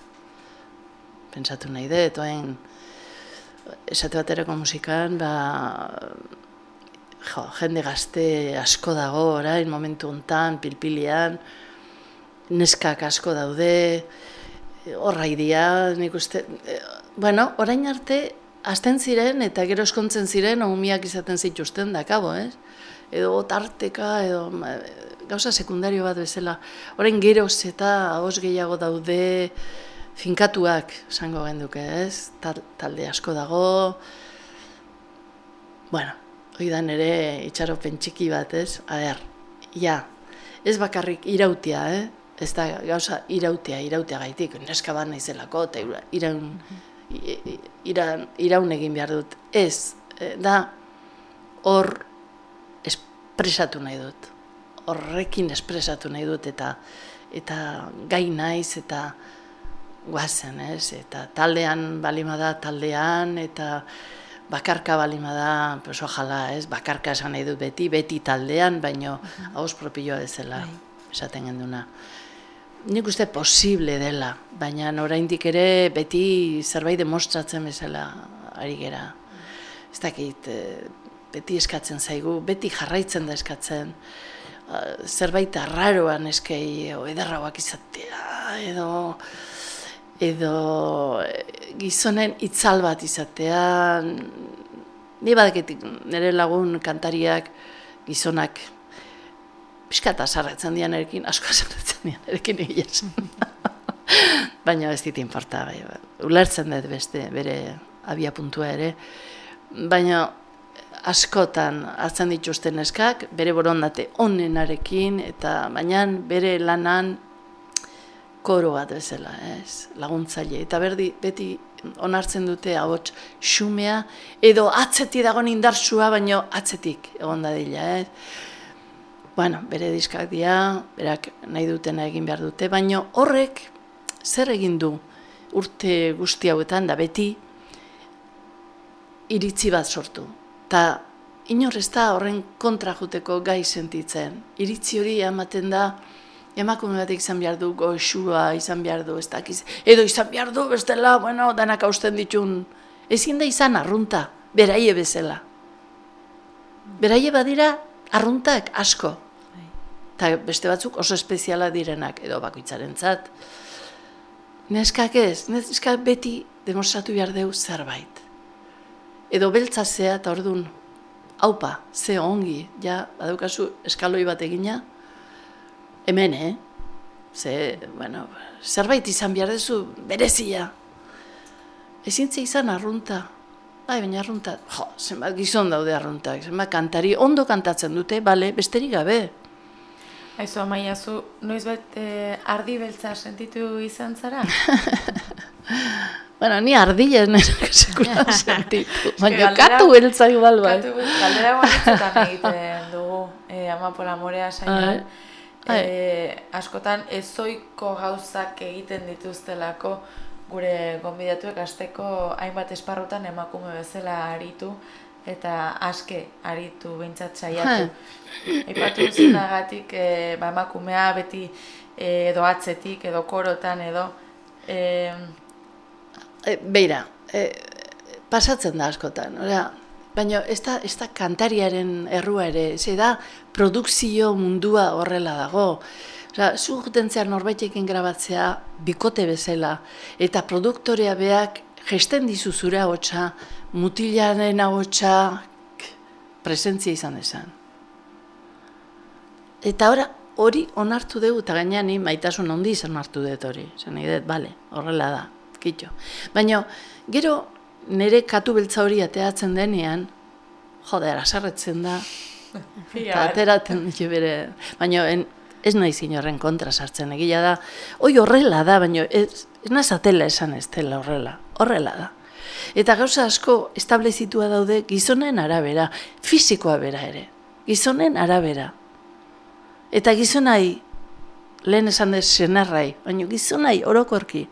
C: pentsatu nahi dut, oain, esate baterako musikan, ba, jo, jende gazte asko dago orain, momentu hontan, pilpilian, neskak asko daude, horra idia, nik uste, eh, bueno, orain arte, hasten ziren eta gero eskontzen ziren umiak izaten zituzten da kabo, ez? Edo tarteka, edo gauza sekundario bat bezala. Orain geroz eta os gehiago daude finkatuak, esango genduke, ez? Tal, talde asko dago, Bueno, hoi da nere itxaropen txiki bat, ez? A ber, ja, ez bakarrik irautia, eh? Ez da gauza irautia, irautia gaitik, neska bat naizelako, eta ira- iraun, iraun, iraun egin behar dut. Ez, eh, da hor espresatu nahi dut. Horrekin espresatu nahi dut, eta eta gai naiz, eta guazen, ez? Eta taldean balima da taldean, eta bakarka balima da, pues ojalá, ez? Bakarka esan nahi dut beti, beti taldean, baino haus propioa dezela, esaten genduna. Nik uste posible dela, baina oraindik ere beti zerbait demostratzen bezala ari gera. Ez dakit, eh, beti eskatzen zaigu, beti jarraitzen da eskatzen, zerbait arraroan eskei, o ederrauak izatea, edo edo eh, gizonen itzal bat izatea, ni badeketik nire lagun kantariak gizonak pixka eta sarretzen dian erekin, asko sarretzen dian erekin. Baina ez dit inporta, bai, bai. ulertzen dut beste, bere abia puntua ere. Baina askotan hartzen dituzten neskak, bere borondate onenarekin, eta baina bere lanan koro bat bezala, ez, laguntzaile. Eta berdi, beti onartzen dute ahots xumea, edo atzeti dagoen indarsua, baino atzetik egon dadila, ez. Bueno, bere diskak dira, berak nahi dutena egin behar dute, baino horrek zer egin du urte guzti hauetan da beti iritzi bat sortu. Ta inor ez da horren kontra juteko gai sentitzen. Iritzi hori ematen da emakume batek izan behar du, goxua izan behar du, ez dakiz, edo izan behar du, bestela, bueno, danak hausten ditun. Ezin da izan arrunta, beraie bezala. Beraie badira arruntak asko. Eta beste batzuk oso espeziala direnak, edo bakoitzarentzat. Neskak ez, neskak beti demostratu behar deu zerbait. Edo beltza zea eta ordun haupa, ze ongi, ja, badaukazu eskaloi bat egina, hemen, eh? Ze, bueno, zerbait izan behar duzu berezia. Ezin ze izan arrunta. Bai, baina arrunta, jo, zenbat gizon daude arruntak, zenbat kantari, ondo kantatzen dute, bale, besterik gabe.
B: Aizu, amaia, zu noiz bet eh, ardi beltza sentitu izan zara?
C: Bueno, ni ardilla nire sekula sentitu, baina
B: galdera-
C: katu beltza igual bai.
B: Katu, galdera guanitzetan egiten dugu, eh, amapola morea saioan.
C: Ai.
B: Eh, askotan ezoiko gauzak egiten dituztelako gure gonbidatuek asteko hainbat esparrutan emakume bezala aritu eta aske aritu behintzat saiatu. Aipatu zinagatik eh, ba, emakumea beti eh, edo atzetik edo korotan edo eh,
C: E, beira, e, pasatzen da askotan, ora, baina ez da, ez da kantariaren errua ere, ze da produkzio mundua horrela dago. Osa, zu jutentzea norbaitekin grabatzea bikote bezala, eta produktorea beak gesten dizu zure ahotsa, mutilaren ahotsa presentzia izan esan. Eta ora, hori onartu dugu, eta gainean maitasun handi izan onartu dut hori. Dut, bale, horrela da, kitxo. Baina, gero, nire katu beltza hori ateatzen denean, joder, asarretzen da, eta ateratzen ditu bere, baina en, ez nahi horren kontra sartzen, egia da, hoi horrela da, baina ez, ez nazatela esan ez dela horrela, horrela da. Eta gauza asko establezitua daude gizonen arabera, fisikoa bera ere, gizonen arabera. Eta gizonai, lehen esan dez senarrai, baina gizonai orokorki,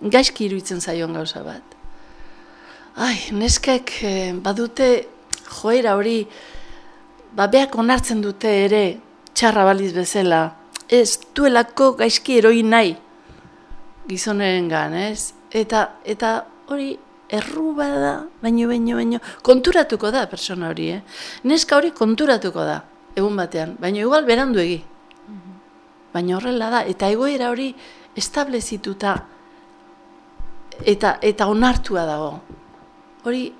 C: gaizki iruditzen zaion gauza bat. Ai, neskek eh, badute joera hori, babeak onartzen dute ere, txarra baliz bezala, ez duelako gaizki eroi nahi gizoneren gan, ez? Eta, eta hori erru bada, baino, baino, baino, konturatuko da persona hori, eh? Neska hori konturatuko da, egun batean, baino igual berandu egi. Baina horrela da, eta egoera hori establezituta eta, eta onartua dago. Hori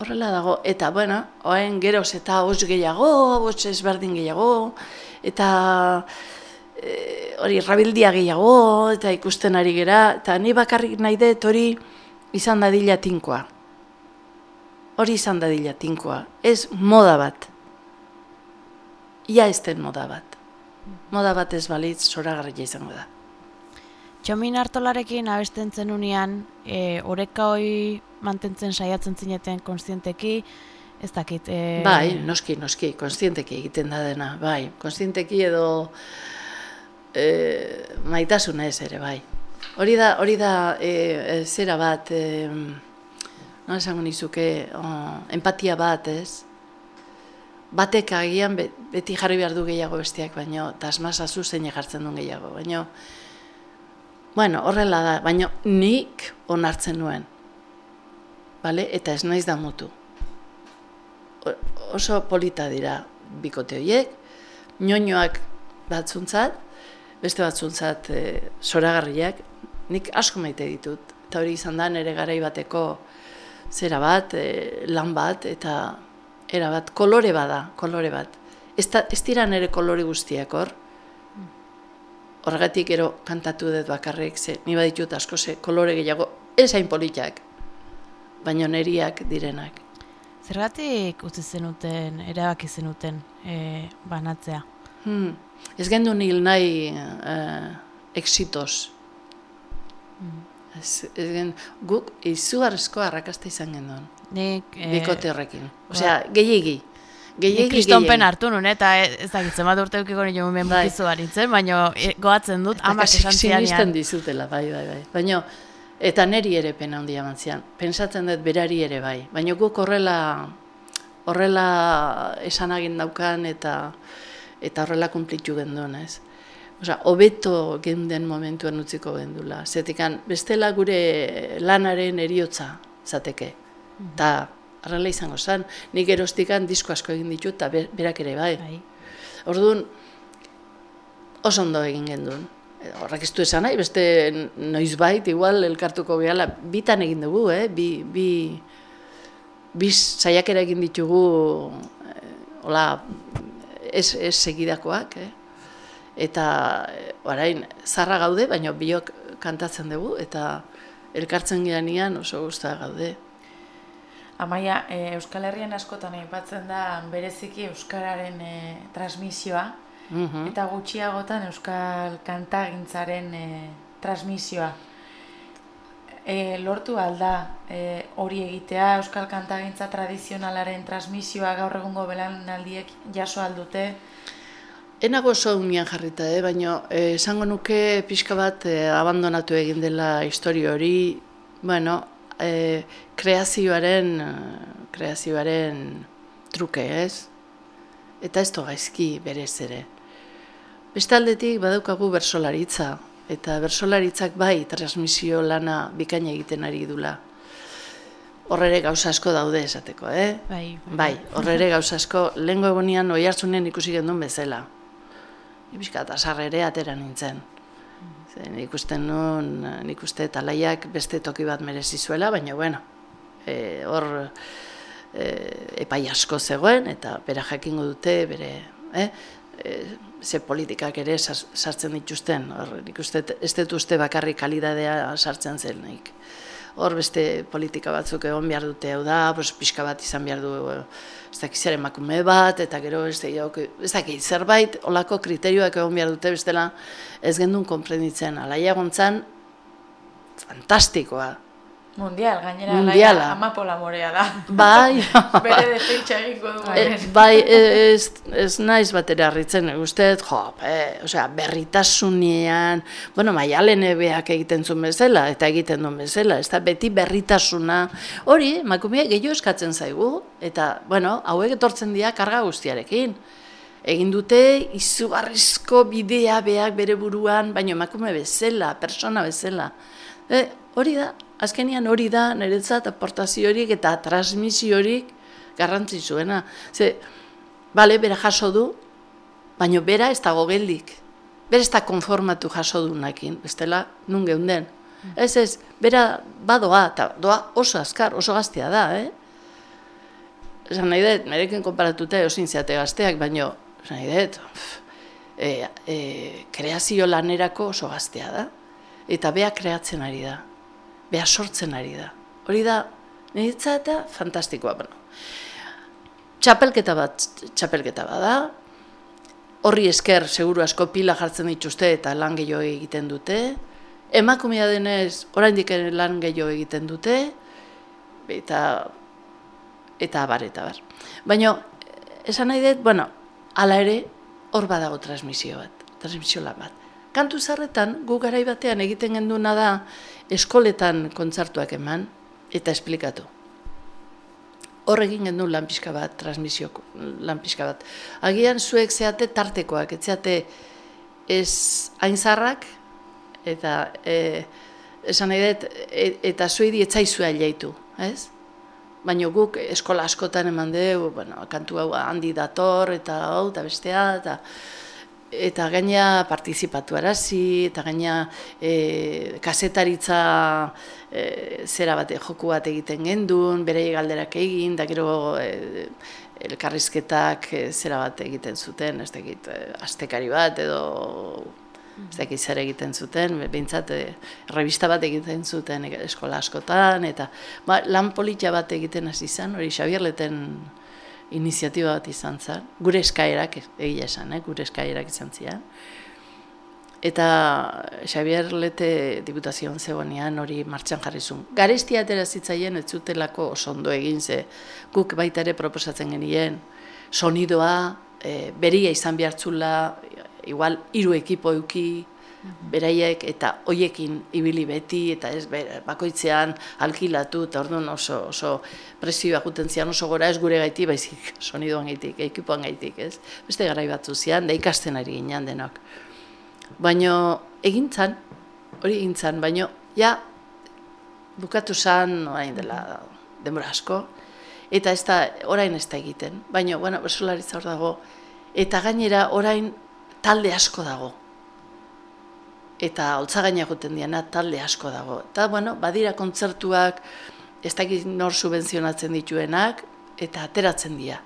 C: horrela dago, eta bueno, oen geroz eta hos gehiago, hos ezberdin gehiago, eta e, hori rabildia gehiago, eta ikusten ari gera, eta ni bakarrik nahi dut hori izan dadila tinkoa. Hori izan dadila tinkoa, ez moda bat. Ia ez den moda bat. Moda bat ez balitz, zoragarria izango da.
A: Txomin hartolarekin abesten zen unian, e, oreka hoi mantentzen saiatzen zineten konstienteki, ez dakit. E...
C: Bai, noski, noski, konstienteki egiten da dena, bai. Konstienteki edo e, maitasuna ez ere, bai. Hori da, hori da e, e, zera bat, e, no esango nizuke, oh, empatia bat, ez? Batek agian beti jarri behar du gehiago bestiak, baino, eta asmazazu zein jartzen duen gehiago, baino, Bueno, horrela da, baina nik onartzen nuen. Bale? Eta ez naiz da mutu. oso polita dira bikote horiek, ñoñoak batzuntzat, beste batzuntzat e, zoragarriak, nik asko maite ditut. Eta hori izan da nire garai bateko zera bat, e, lan bat, eta era bat, kolore bada, kolore bat. Ez, da, ez dira nire kolore guztiak hor, horregatik ero kantatu dut bakarrik, ze ni baditut asko ze kolore gehiago, ez hain politak, baino neriak direnak.
A: Zergatik utzi zenuten, erabaki zenuten e, banatzea?
C: Hmm. Ez gendu nil nahi uh, exitos. Hmm. Ez, ez gen, guk izugarrezko arrakasta izan genduen.
A: Nik...
C: E, Bikote horrekin. Osea, gehiegi.
A: Gehiegi, kristonpen hartu nun, eta ez da gitzen bat urte eukiko nio hemen bai. baritzen, baina e, goatzen dut, amak esan
C: zianian. dizutela, bai, bai, bai. Baina, eta neri ere pena handia mantzian. Pensatzen dut berari ere bai. Baina guk horrela, horrela esan agin daukan eta eta horrela kumplitu genduen, ez? Osa, hobeto genden momentuan utziko gendula. Zetikan, bestela gure lanaren eriotza, zateke. Eta, arrela izango zen, nik erostikan disko asko egin ditu eta berak ere bai. bai. Orduan, oso ondo egin genduen. Horrak ez du esan nahi, beste noiz bait, igual elkartuko gehala, bitan egin dugu, eh? bi, bi, bi saiakera egin ditugu, eh, hola, ez, ez segidakoak, eh? eta eh, orain zarra gaude, baina biok kantatzen dugu, eta elkartzen geanian oso guztua gaude.
B: Amaia, e, Euskal Herrian askotan aipatzen da bereziki Euskararen e, transmisioa, mhm. eta gutxiagotan Euskal kantagintzaren e, transmisioa. E, lortu alda e, hori egitea Euskal kantagintza tradizionalaren transmisioa gaur egungo belanaldiek jaso aldute?
C: Enago oso unian jarrita, eh? baina esango nuke pixka bat abandonatu egin dela historio hori, bueno, e, kreazioaren, kreazioaren truke, ez? Eta ez gaizki berez ere. Bestaldetik badaukagu bersolaritza, eta bersolaritzak bai transmisio lana bikaina egiten ari dula. Horrere gauza asko daude esateko, eh?
A: Bai.
C: Bai, horrere gauza asko, lehenko egonean oi hartzunen ikusi gendun bezala. Ni pixka eta ere atera nintzen. Ze, nik uste nun, nik uste talaiak beste toki bat merezi zuela, baina bueno, e, hor e, epai asko zegoen, eta bera jakingo dute, bere, eh, e, ze politikak ere sar- sartzen dituzten, hor, nik uste, ez dut uste bakarrik kalidadea sartzen zen, nik. Hor beste politika batzuk egon behar dute, hau da, pues, pixka bat izan behar du, ez dakit zer emakume bat, eta gero ez dakit, ez dakit zerbait, olako kriterioak egon behar dute bestela, ez gendun konprenditzen, alaia gontzan, fantastikoa.
B: Mundial, gainera
C: Mundiala.
B: amapola morea da.
C: Bai,
B: Bere defeitxa egingo du.
C: E, bai, e, ez, ez naiz batera harritzen, usteet, jo, e, osea, berritasunean, bueno, maialen ebeak egiten zuen bezala, eta egiten duen bezala, ez da, beti berritasuna, hori, emakumea gehiago eskatzen zaigu, eta, bueno, hauek etortzen dira karga guztiarekin. Egin dute izugarrizko bidea beak bere buruan, baino emakume bezala, persona bezala. E, hori da, azkenian hori da, niretzat aportazio horiek eta transmisio horiek garrantzi zuena. Ze, bale, bera jaso du, baino bera ez dago geldik. Bera ez da konformatu jaso dunakin, bestela nun geunden. Ez ez, bera badoa, eta doa oso azkar, oso gaztea da, eh? Esan nahi dut, nerekin konparatuta osin zeate gazteak, baino, esan nahi dut, e, e, kreazio lanerako oso gaztea da. Eta bea kreatzen ari da, bea sortzen ari da. Hori da, niretza eta fantastikoa. Bueno. Txapelketa bat, txapelketa bat da, horri esker seguru asko pila jartzen dituzte eta lan gehiago egiten dute. Emakumea denez, oraindik ere lan gehiago egiten dute, eta eta abar, eta abar. Baina, esan nahi dut, bueno, hala ere, hor badago transmisio bat, transmisio lan bat. Kantu zarretan, gu garai batean egiten genduna da, eskoletan kontzartuak eman, eta esplikatu. Hor egin gendu lan pixka bat, transmisio lan pixka bat. Agian zuek zeate tartekoak, ez zeate ez aintzarrak, eta e, esan nahi dut, e, eta zuei dietzaizua jaitu, ez? Baina guk eskola askotan eman dugu, bueno, kantu hau handi dator, eta hau, eta bestea, eta eta gaina partizipatu arazi, eta gaina e, kasetaritza e, zera bat, joku bat egiten gendun, bere galderak egin, da gero e, elkarrizketak e, zera bat egiten zuten, ez dakit, e, astekari bat edo ez dakit zer egiten zuten, behintzat e, revista bat egiten zuten eskola askotan, eta ba, lan politia bat egiten hasi zen, hori Xabierleten iniziatiba bat izan zen, gure eskaerak, egia esan, eh? gure eskaerak izan zian. Eta Xabier Lete diputazioan zegoenean hori martxan jarri zuen. Garestia atera zitzaien ez zutelako oso ondo egin ze guk baita ere proposatzen genien sonidoa e, beria izan behartzula, igual hiru ekipo euki, beraiek eta hoiekin ibili beti eta ez bakoitzean alkilatu eta orduan oso oso presioa guten zian oso gora ez gure gaiti baizik sonidoan gaitik, ekipoan gaitik, ez? Beste garai batzu zian da ikasten ari ginen denok. Baino egintzan, hori egintzan, baino ja bukatu zan orain dela denbora asko eta ez da orain ez da egiten. Baino bueno, bertsolaritza hor dago eta gainera orain talde asko dago eta holtzagaina joten diana talde asko dago. Eta, bueno, badira kontzertuak, ez dakit nor subvenzionatzen dituenak, eta ateratzen dira.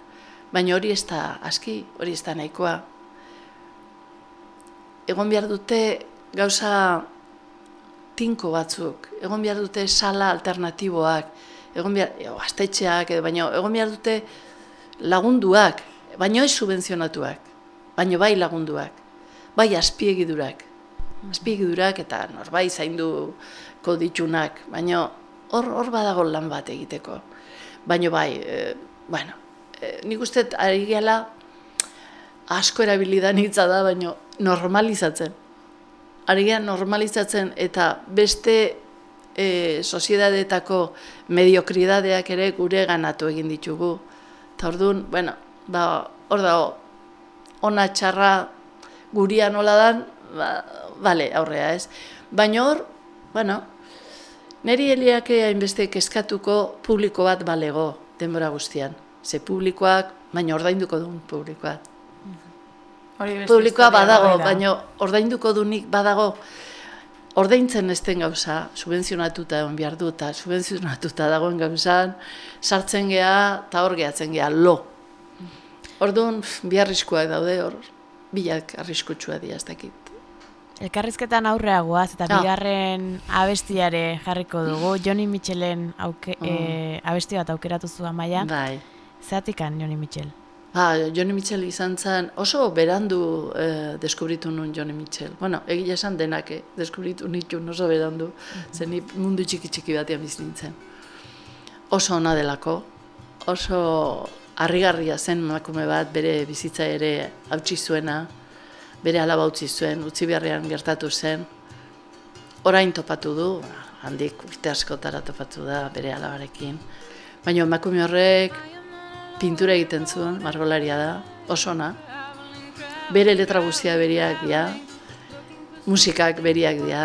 C: Baina hori ez da aski, hori ez da nahikoa. Egon behar dute gauza tinko batzuk, egon behar dute sala alternatiboak, egon behar, eo, astetxeak, edo, baina egon behar dute lagunduak, baina ez subvenzionatuak, baina bai lagunduak, bai azpiegidurak azpiegidurak eta norbait zainduko ditunak, baina hor hor badago lan bat egiteko. Baina bai, e, bueno, e, nik uste ari gehala asko erabilidan hitza da, baina normalizatzen. Ari gehala normalizatzen eta beste e, soziedadetako mediokridadeak ere gure ganatu egin ditugu. Eta orduan, bueno, ba, hor dago, ona txarra guria nola dan, ba, bale, aurrea ez. Baina hor, bueno, niri heliak hainbeste kezkatuko publiko bat balego denbora guztian. Ze publikoak, baina ordainduko duen publikoak.
B: Hori beste
C: publikoa badago,
B: hori da.
C: baina ordainduko dunik badago, ordaintzen ez den gauza, subvenzionatuta egon behar du, eta subvenzionatuta dagoen gauzan, sartzen geha, eta hor gehatzen geha, lo. Orduan, pf, bi arriskuak daude, hor, bilak arriskutsua dira, ez dakit.
A: Elkarrizketan aurrea guaz, eta
C: Ah.
A: bigarren abestiare jarriko dugu. Joni Mitchellen auke,
C: Mm.
A: eh, abesti bat aukeratu zu amaia.
C: Bai.
A: Zeratikan Joni Mitchell?
C: Ba, Johnny Mitchell izan zen, oso berandu eh, deskubritu nun Johnny Mitchell. Bueno, egia esan denak, eh, deskubritu nituen oso berandu, zen ni mundu txiki txiki batean bizi nintzen. Oso ona delako, oso harrigarria zen emakume bat bere bizitza ere hautsi zuena, bere alaba utzi zuen, utzi beharrean gertatu zen. Orain topatu du, handik urte askotara topatu da bere alabarekin. Baina emakume horrek pintura egiten zuen, margolaria da, oso ona. Bere letra guztia beriak dira, musikak beriak dira,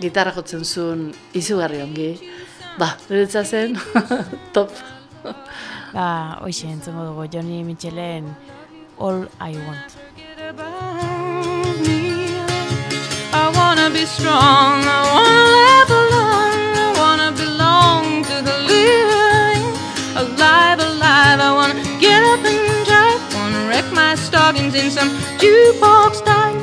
C: gitarra jotzen zuen izugarri ongi. Ba, niretza zen, top.
A: Ba, hoxe entzungo dugu Joni Mitchellen All I Want.
E: Wanna be strong. I wanna live alone. I wanna belong to the living. Alive, alive. I wanna get up and drive. Wanna wreck my stockings in some jukebox dive.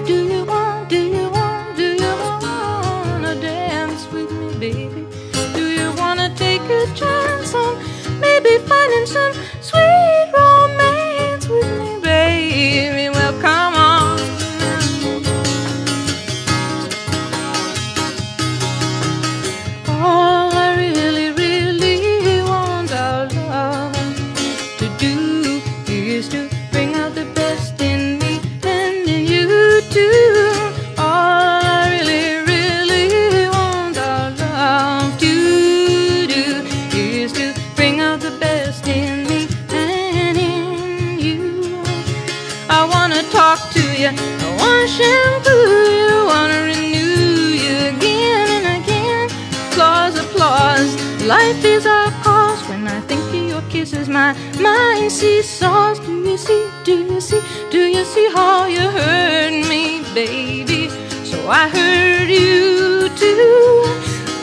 E: Mind seesaws. Do you see, do you see, do you see how you hurt me, baby? So I hurt you too.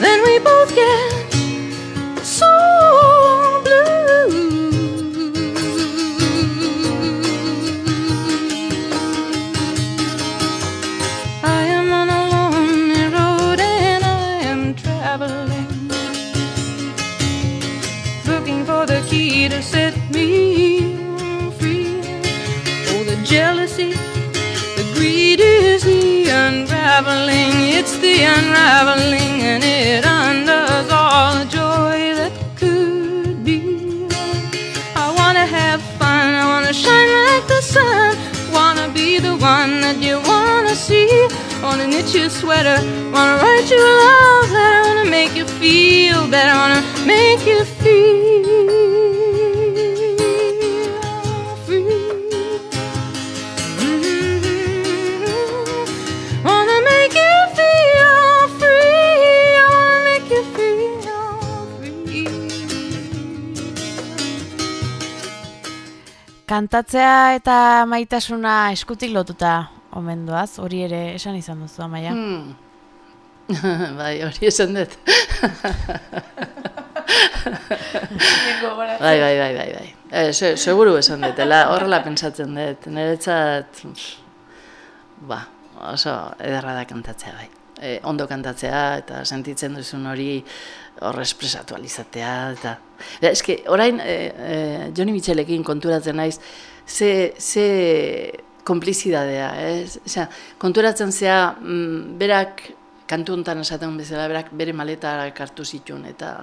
E: Then we both get The unraveling, and it undoes all the joy that could be. I wanna have fun, I wanna shine like the sun. Wanna be the one that you wanna see. Wanna knit you a sweater, wanna write you a love letter. Wanna make you feel better, wanna make you feel
A: Kantatzea eta maitasuna eskutik lotuta omen doaz, hori ere esan izan duzu amaia.
C: Hmm. bai, hori esan dut. Bai, bai, bai, bai, bai. E, se, seguru esan dut, ela, horrela pentsatzen dut. Niretzat, ba, oso ederra da kantatzea, bai. E, ondo kantatzea eta sentitzen duzun hori hor espresatu alizatea eta... Eta, eske, orain, e, e, Johnny Mitchellekin konturatzen naiz, ze, ze konplizidadea, ez? Osea, konturatzen zea, mm, berak kantu hontan esaten bezala, berak bere maletarak hartu zituen eta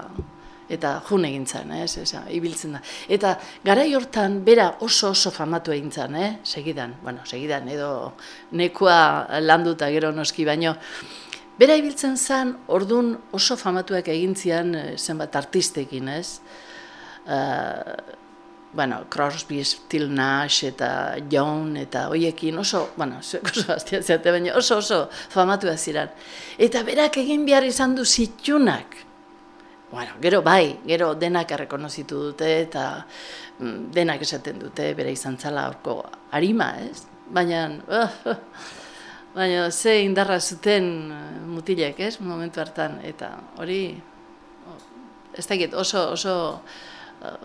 C: eta jun egin zen, ez, eza, ibiltzen da. Eta garai hortan bera oso oso famatu egin zen, eh? segidan, bueno, segidan edo nekoa landuta gero noski, baino bera ibiltzen zen, ordun oso famatuak egin zian eh, zenbat artistekin, ez? Uh, bueno, Crosby, Still Nash eta Young eta hoiekin oso, bueno, zuek oso gaztia zeate, baina oso oso famatuak ziren. Eta berak egin behar izan du zitunak, Bueno, gero bai, gero denak errekonozitu dute eta mm, denak esaten dute bere izan zala horko harima, ez? baina, baina ze indarra zuten eh, mutilek, ez, momentu hartan, eta hori, ez dakit, oso, oso, eh,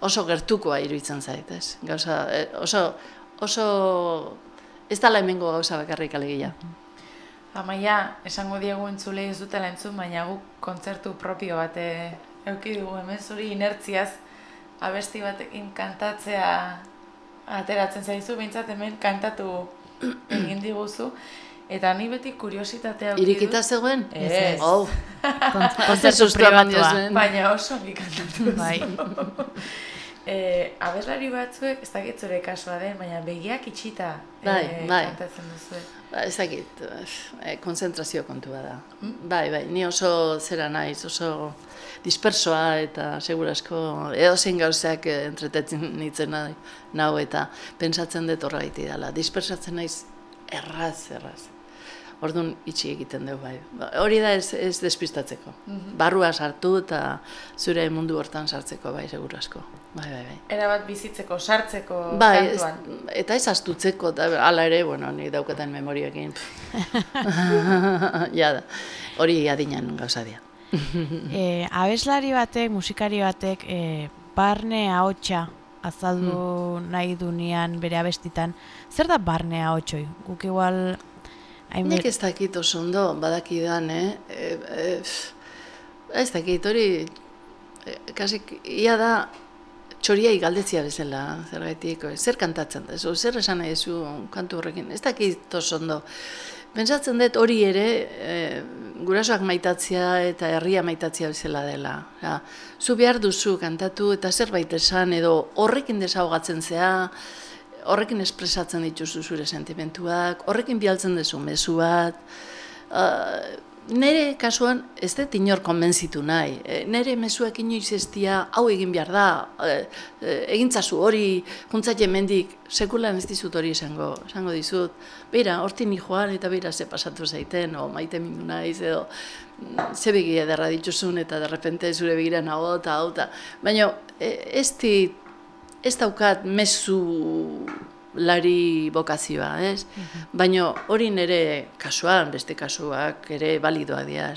C: oso gertukoa iruditzen zait, ez, gauza, eh, oso, oso, ez dala hemengo gauza bakarrik alegia.
B: Amaia, esango diegu entzule ez dutela entzun, baina guk kontzertu propio bat eh, eduki dugu hemen. Zuri inertziaz abesti batekin kantatzea ateratzen zaizu, behintzat hemen kantatu egin diguzu. Eta ni beti kuriositatea eduki
C: Irikita
B: dut.
C: zegoen?
B: Ez.
C: Oh, sustua eman
A: pribatua.
C: diozuen.
B: Baina oso ongi kantatu
A: Bai.
B: Eh, abeslari batzuek, ez dakit zure kasua den, baina begiak itxita
C: Bai,
B: eh,
C: bai.
B: kantatzen duzu.
C: Ba, ez dakit, eh, konzentrazio kontua da. Bai, bai, ni oso zera naiz, oso dispersoa eta segurasko edozein gauzak eh, entretetzen nitzen nahi, nau eta pentsatzen dut horregaiti dela. Dispersatzen naiz erraz, erraz. Orduan itxi egiten dugu bai. Ba, Hori da ez, ez despistatzeko. Barrua sartu eta zure mundu hortan sartzeko bai, segurasko. Bai, bai, bai.
B: Era bat bizitzeko, sartzeko
C: Bai, ez, eta ez astutzeko, eta hala ere, bueno, ni daukaten memorioekin. ja da, hori adinan gauza dira.
A: E, abeslari batek, musikari batek, e, barne ahotsa azaldu nahi dunean bere abestitan. Zer da barne ahotsoi? Guk igual... hain
C: Nik ez dakit oso ondo, badakidan, eh? E, e, ez dakit, hori, e, kasik, ia da, txoriai galdetzia bezala, zergaitik, zer kantatzen da, zer esan nahi zu kantu horrekin, ez dakit ondo. Pentsatzen dut hori ere, e, gurasoak maitatzea eta herria maitatzea bezala dela. Ja, zu behar duzu kantatu eta zerbait esan edo horrekin desahogatzen zea, horrekin espresatzen dituzu zure sentimentuak, horrekin bialtzen duzu mezu bat. Uh, nere kasuan ez dut inor konbentzitu nahi. E, nere mezuak inoiz ez dia, hau egin behar da, e, e, egintzazu hori, juntzat hemendik sekulan ez dizut hori esango, esango dizut. Beira, hortin ni joan eta beira ze pasatu zaiten, o maite mindu naiz, edo mm, ze begia ederra dituzun eta derrepente zure begira nago eta hau. Baina e, ez ez daukat mezu lari bokazioa, ez? Baina hori nire kasuan, beste kasuak ere balidoak dira,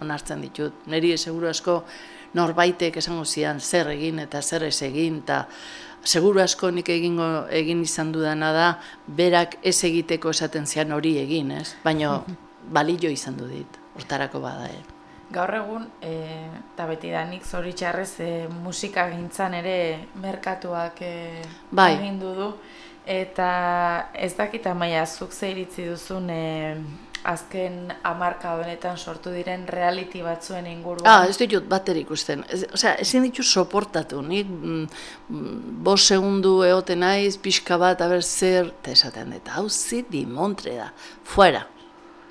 C: onartzen ditut. Niri seguru asko norbaitek esango zian zer egin eta zer ez egin, eta seguru asko nik egingo egin izan dudana da, berak ez egiteko esaten zian hori egin, ez? Baina balio izan du dit, hortarako bada, eh?
B: Gaur egun, eh, eta beti da nik zoritxarrez e, musika gintzan ere merkatuak e,
C: Bai.
B: agindu du. Eta ez dakit amaia zuk ze iritzi duzun e, azken hamarka honetan sortu diren reality batzuen inguruan.
C: Ah, ez ditut bater ikusten. Ez, osea, ezin ditut soportatu. Nik mm, mm, bost segundu egoten naiz, pixka bat, aber zer, eta esaten dut, hau zi dimontre da, fuera.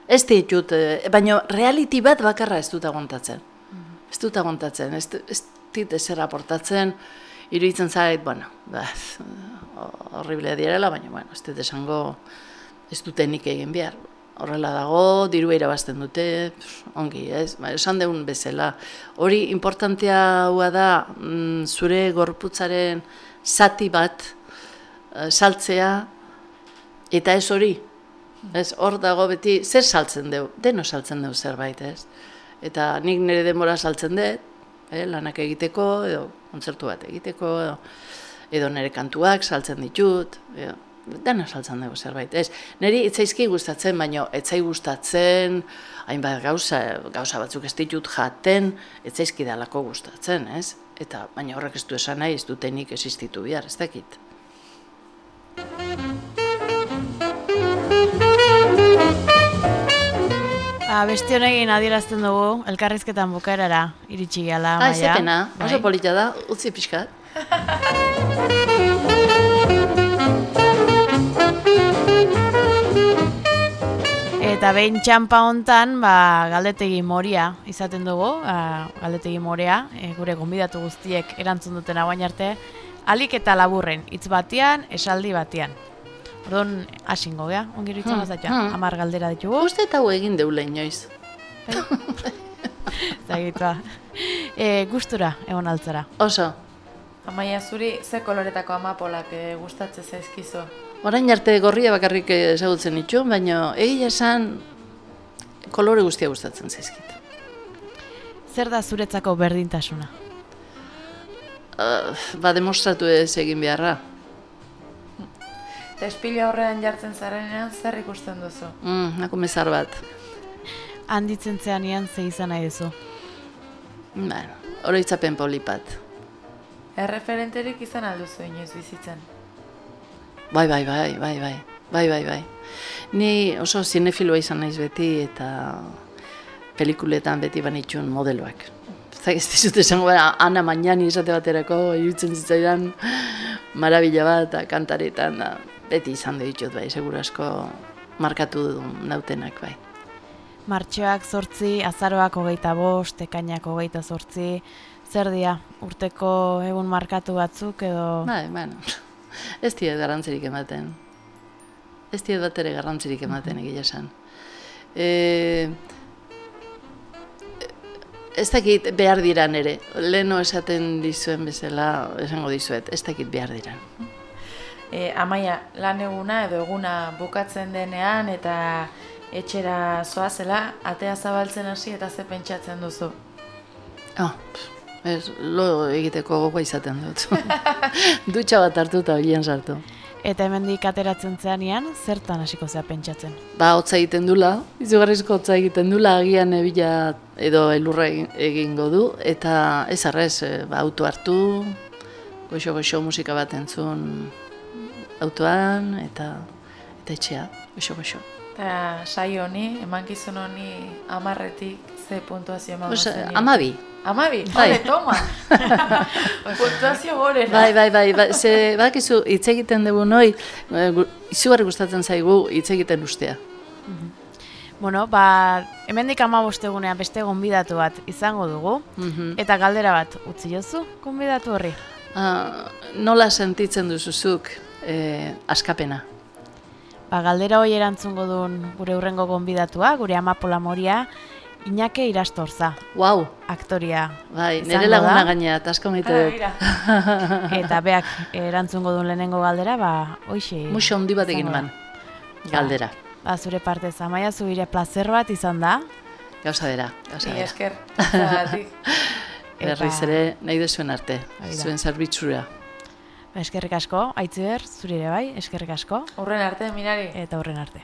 C: Ez ditut, eh, baina reality bat bakarra ez dut aguantatzen. Ez dut aguantatzen, ez, ez dit ezer aportatzen, iruditzen zait, bueno, ba, horrible direla, baina, bueno, ez dut esango, ez dutenik egin behar. Horrela dago, diru irabazten dute, ongi, ez? Ba, esan deun bezala. Hori importantea hua da, mm, zure gorputzaren zati bat eh, saltzea, eta ez hori. Ez, hor dago beti, zer saltzen deu? Deno saltzen deu zerbait, ez? Eta nik nire denbora saltzen dut, eh, lanak egiteko, edo kontzertu bat egiteko, edo, edo nire kantuak saltzen ditut, edo, dena saltzen dugu zerbait. Ez, niri itzaizki gustatzen, baino etzai gustatzen, hainbat gauza, gauza batzuk ez ditut jaten, etzaizki dalako gustatzen, ez? Eta, baina horrek ez du esan nahi, ez dutenik existitu behar, ez dakit.
A: Ba, beste honekin adierazten dugu, elkarrizketan bukaerara iritsi gehala,
C: Ah,
A: Amaia.
C: ezapena,
A: Bai.
C: oso polita da, utzi pixkat.
A: Eta behin txampa hontan, ba, galdetegi moria izaten dugu, ba, galdetegi morea, e, gure gonbidatu guztiek erantzun duten guain arte, alik eta laburren, hitz batean, esaldi batean. Orduan, hasingo, gea, ongiru itzen
C: Hmm,
A: bazatxa,
C: hmm.
A: amar galdera ditugu,
C: Uste eta hau egin deula inoiz.
A: zagitua. E, gustura, egon altzara.
C: Oso,
B: Amaia zuri, ze koloretako amapolak e, gustatzen zaizkizu?
C: Orain arte gorria bakarrik ezagutzen ditu, baina egia esan kolore guztia gustatzen zaizkit.
A: Zer da zuretzako berdintasuna?
C: Uh, ba, demostratu ez egin beharra.
B: Eta espila horrean jartzen zarenean zer ikusten duzu?
C: Mm, nako mezar bat.
A: Handitzen zeanean ze izan nahi duzu.
C: Bueno, oroitzapen polipat.
B: Erreferenterik izan alduzu inoiz bizitzen.
C: Bai, bai, bai, bai, bai, bai, bai, bai. Ni oso zinefiloa izan naiz beti eta pelikuletan beti banitxun modeloak. Eta ez dizut esango bara, Ana Mañani esate baterako, irutzen zitzaidan, marabila bat, eta kantaretan, da, beti izan ditut, bai, seguru asko markatu nautenak, bai.
A: Martxoak zortzi, azaroak hogeita bost, ekainak hogeita zortzi, zer dira, urteko egun markatu batzuk edo...
C: Bai, bueno, ez diet garrantzirik ematen. Ez diet bat ere garrantzirik ematen egia esan. E, ez dakit behar diran ere. Leno esaten dizuen bezala, esango dizuet, ez dakit behar diran.
B: E, amaia, lan eguna edo eguna bukatzen denean eta etxera zoazela, atea zabaltzen hasi eta ze pentsatzen duzu.
C: Oh, ez, lo egiteko gogoa izaten dut. Dutxa bat hartu eta horien sartu.
A: Eta hemendik ateratzen zeanean, zertan hasiko zea pentsatzen.
C: Ba, hotza egiten dula, izugarrizko hotza egiten dula, agian ebila edo elurra egin- egingo du, eta ez arrez, eh, ba, auto hartu, goxo-goxo musika bat entzun autoan, eta eta etxea, goxo-goxo.
B: Eta saio honi, emankizun honi amarretik ze puntuazio emango
C: Osa,
B: zenio?
C: amabi.
B: Amabi?
C: Bai.
B: Bai. toma! puntuazio gorena.
C: Bai, bai, bai, bai, ze, badakizu, hitz egiten dugu noi, eh, izugarri gustatzen zaigu hitz egiten ustea.
A: Bueno, ba, hemendik amabost egunean beste gonbidatu bat izango dugu,
C: Mhm.
A: eta galdera bat utzi jozu gonbidatu horri.
C: Ah, nola sentitzen duzuzuk eh, askapena?
A: Ba, galdera hoi erantzungo duen gure urrengo gonbidatua, gure ama Moria, Iñake Irastorza,
C: Wow,
A: aktoria.
C: bai, nire laguna
A: da.
C: gainera, eta asko maite
B: Ah,
C: dut.
A: Eta beak erantzungo duen lehenengo galdera, ba, hoxe.
C: Muxo handi bat egin man, galdera.
A: Ba, zure partez, amaia zubire plazer bat izan da.
C: Gauza bera, gauza bera.
B: esker. Zagatik.
A: Eta-
C: Berriz ere, nahi duzuen arte, zuen zerbitzura.
A: Ba, eskerrik asko, aitzer, zuri ere bai, eskerrik asko.
B: Horren arte, minari.
A: Eta horren arte.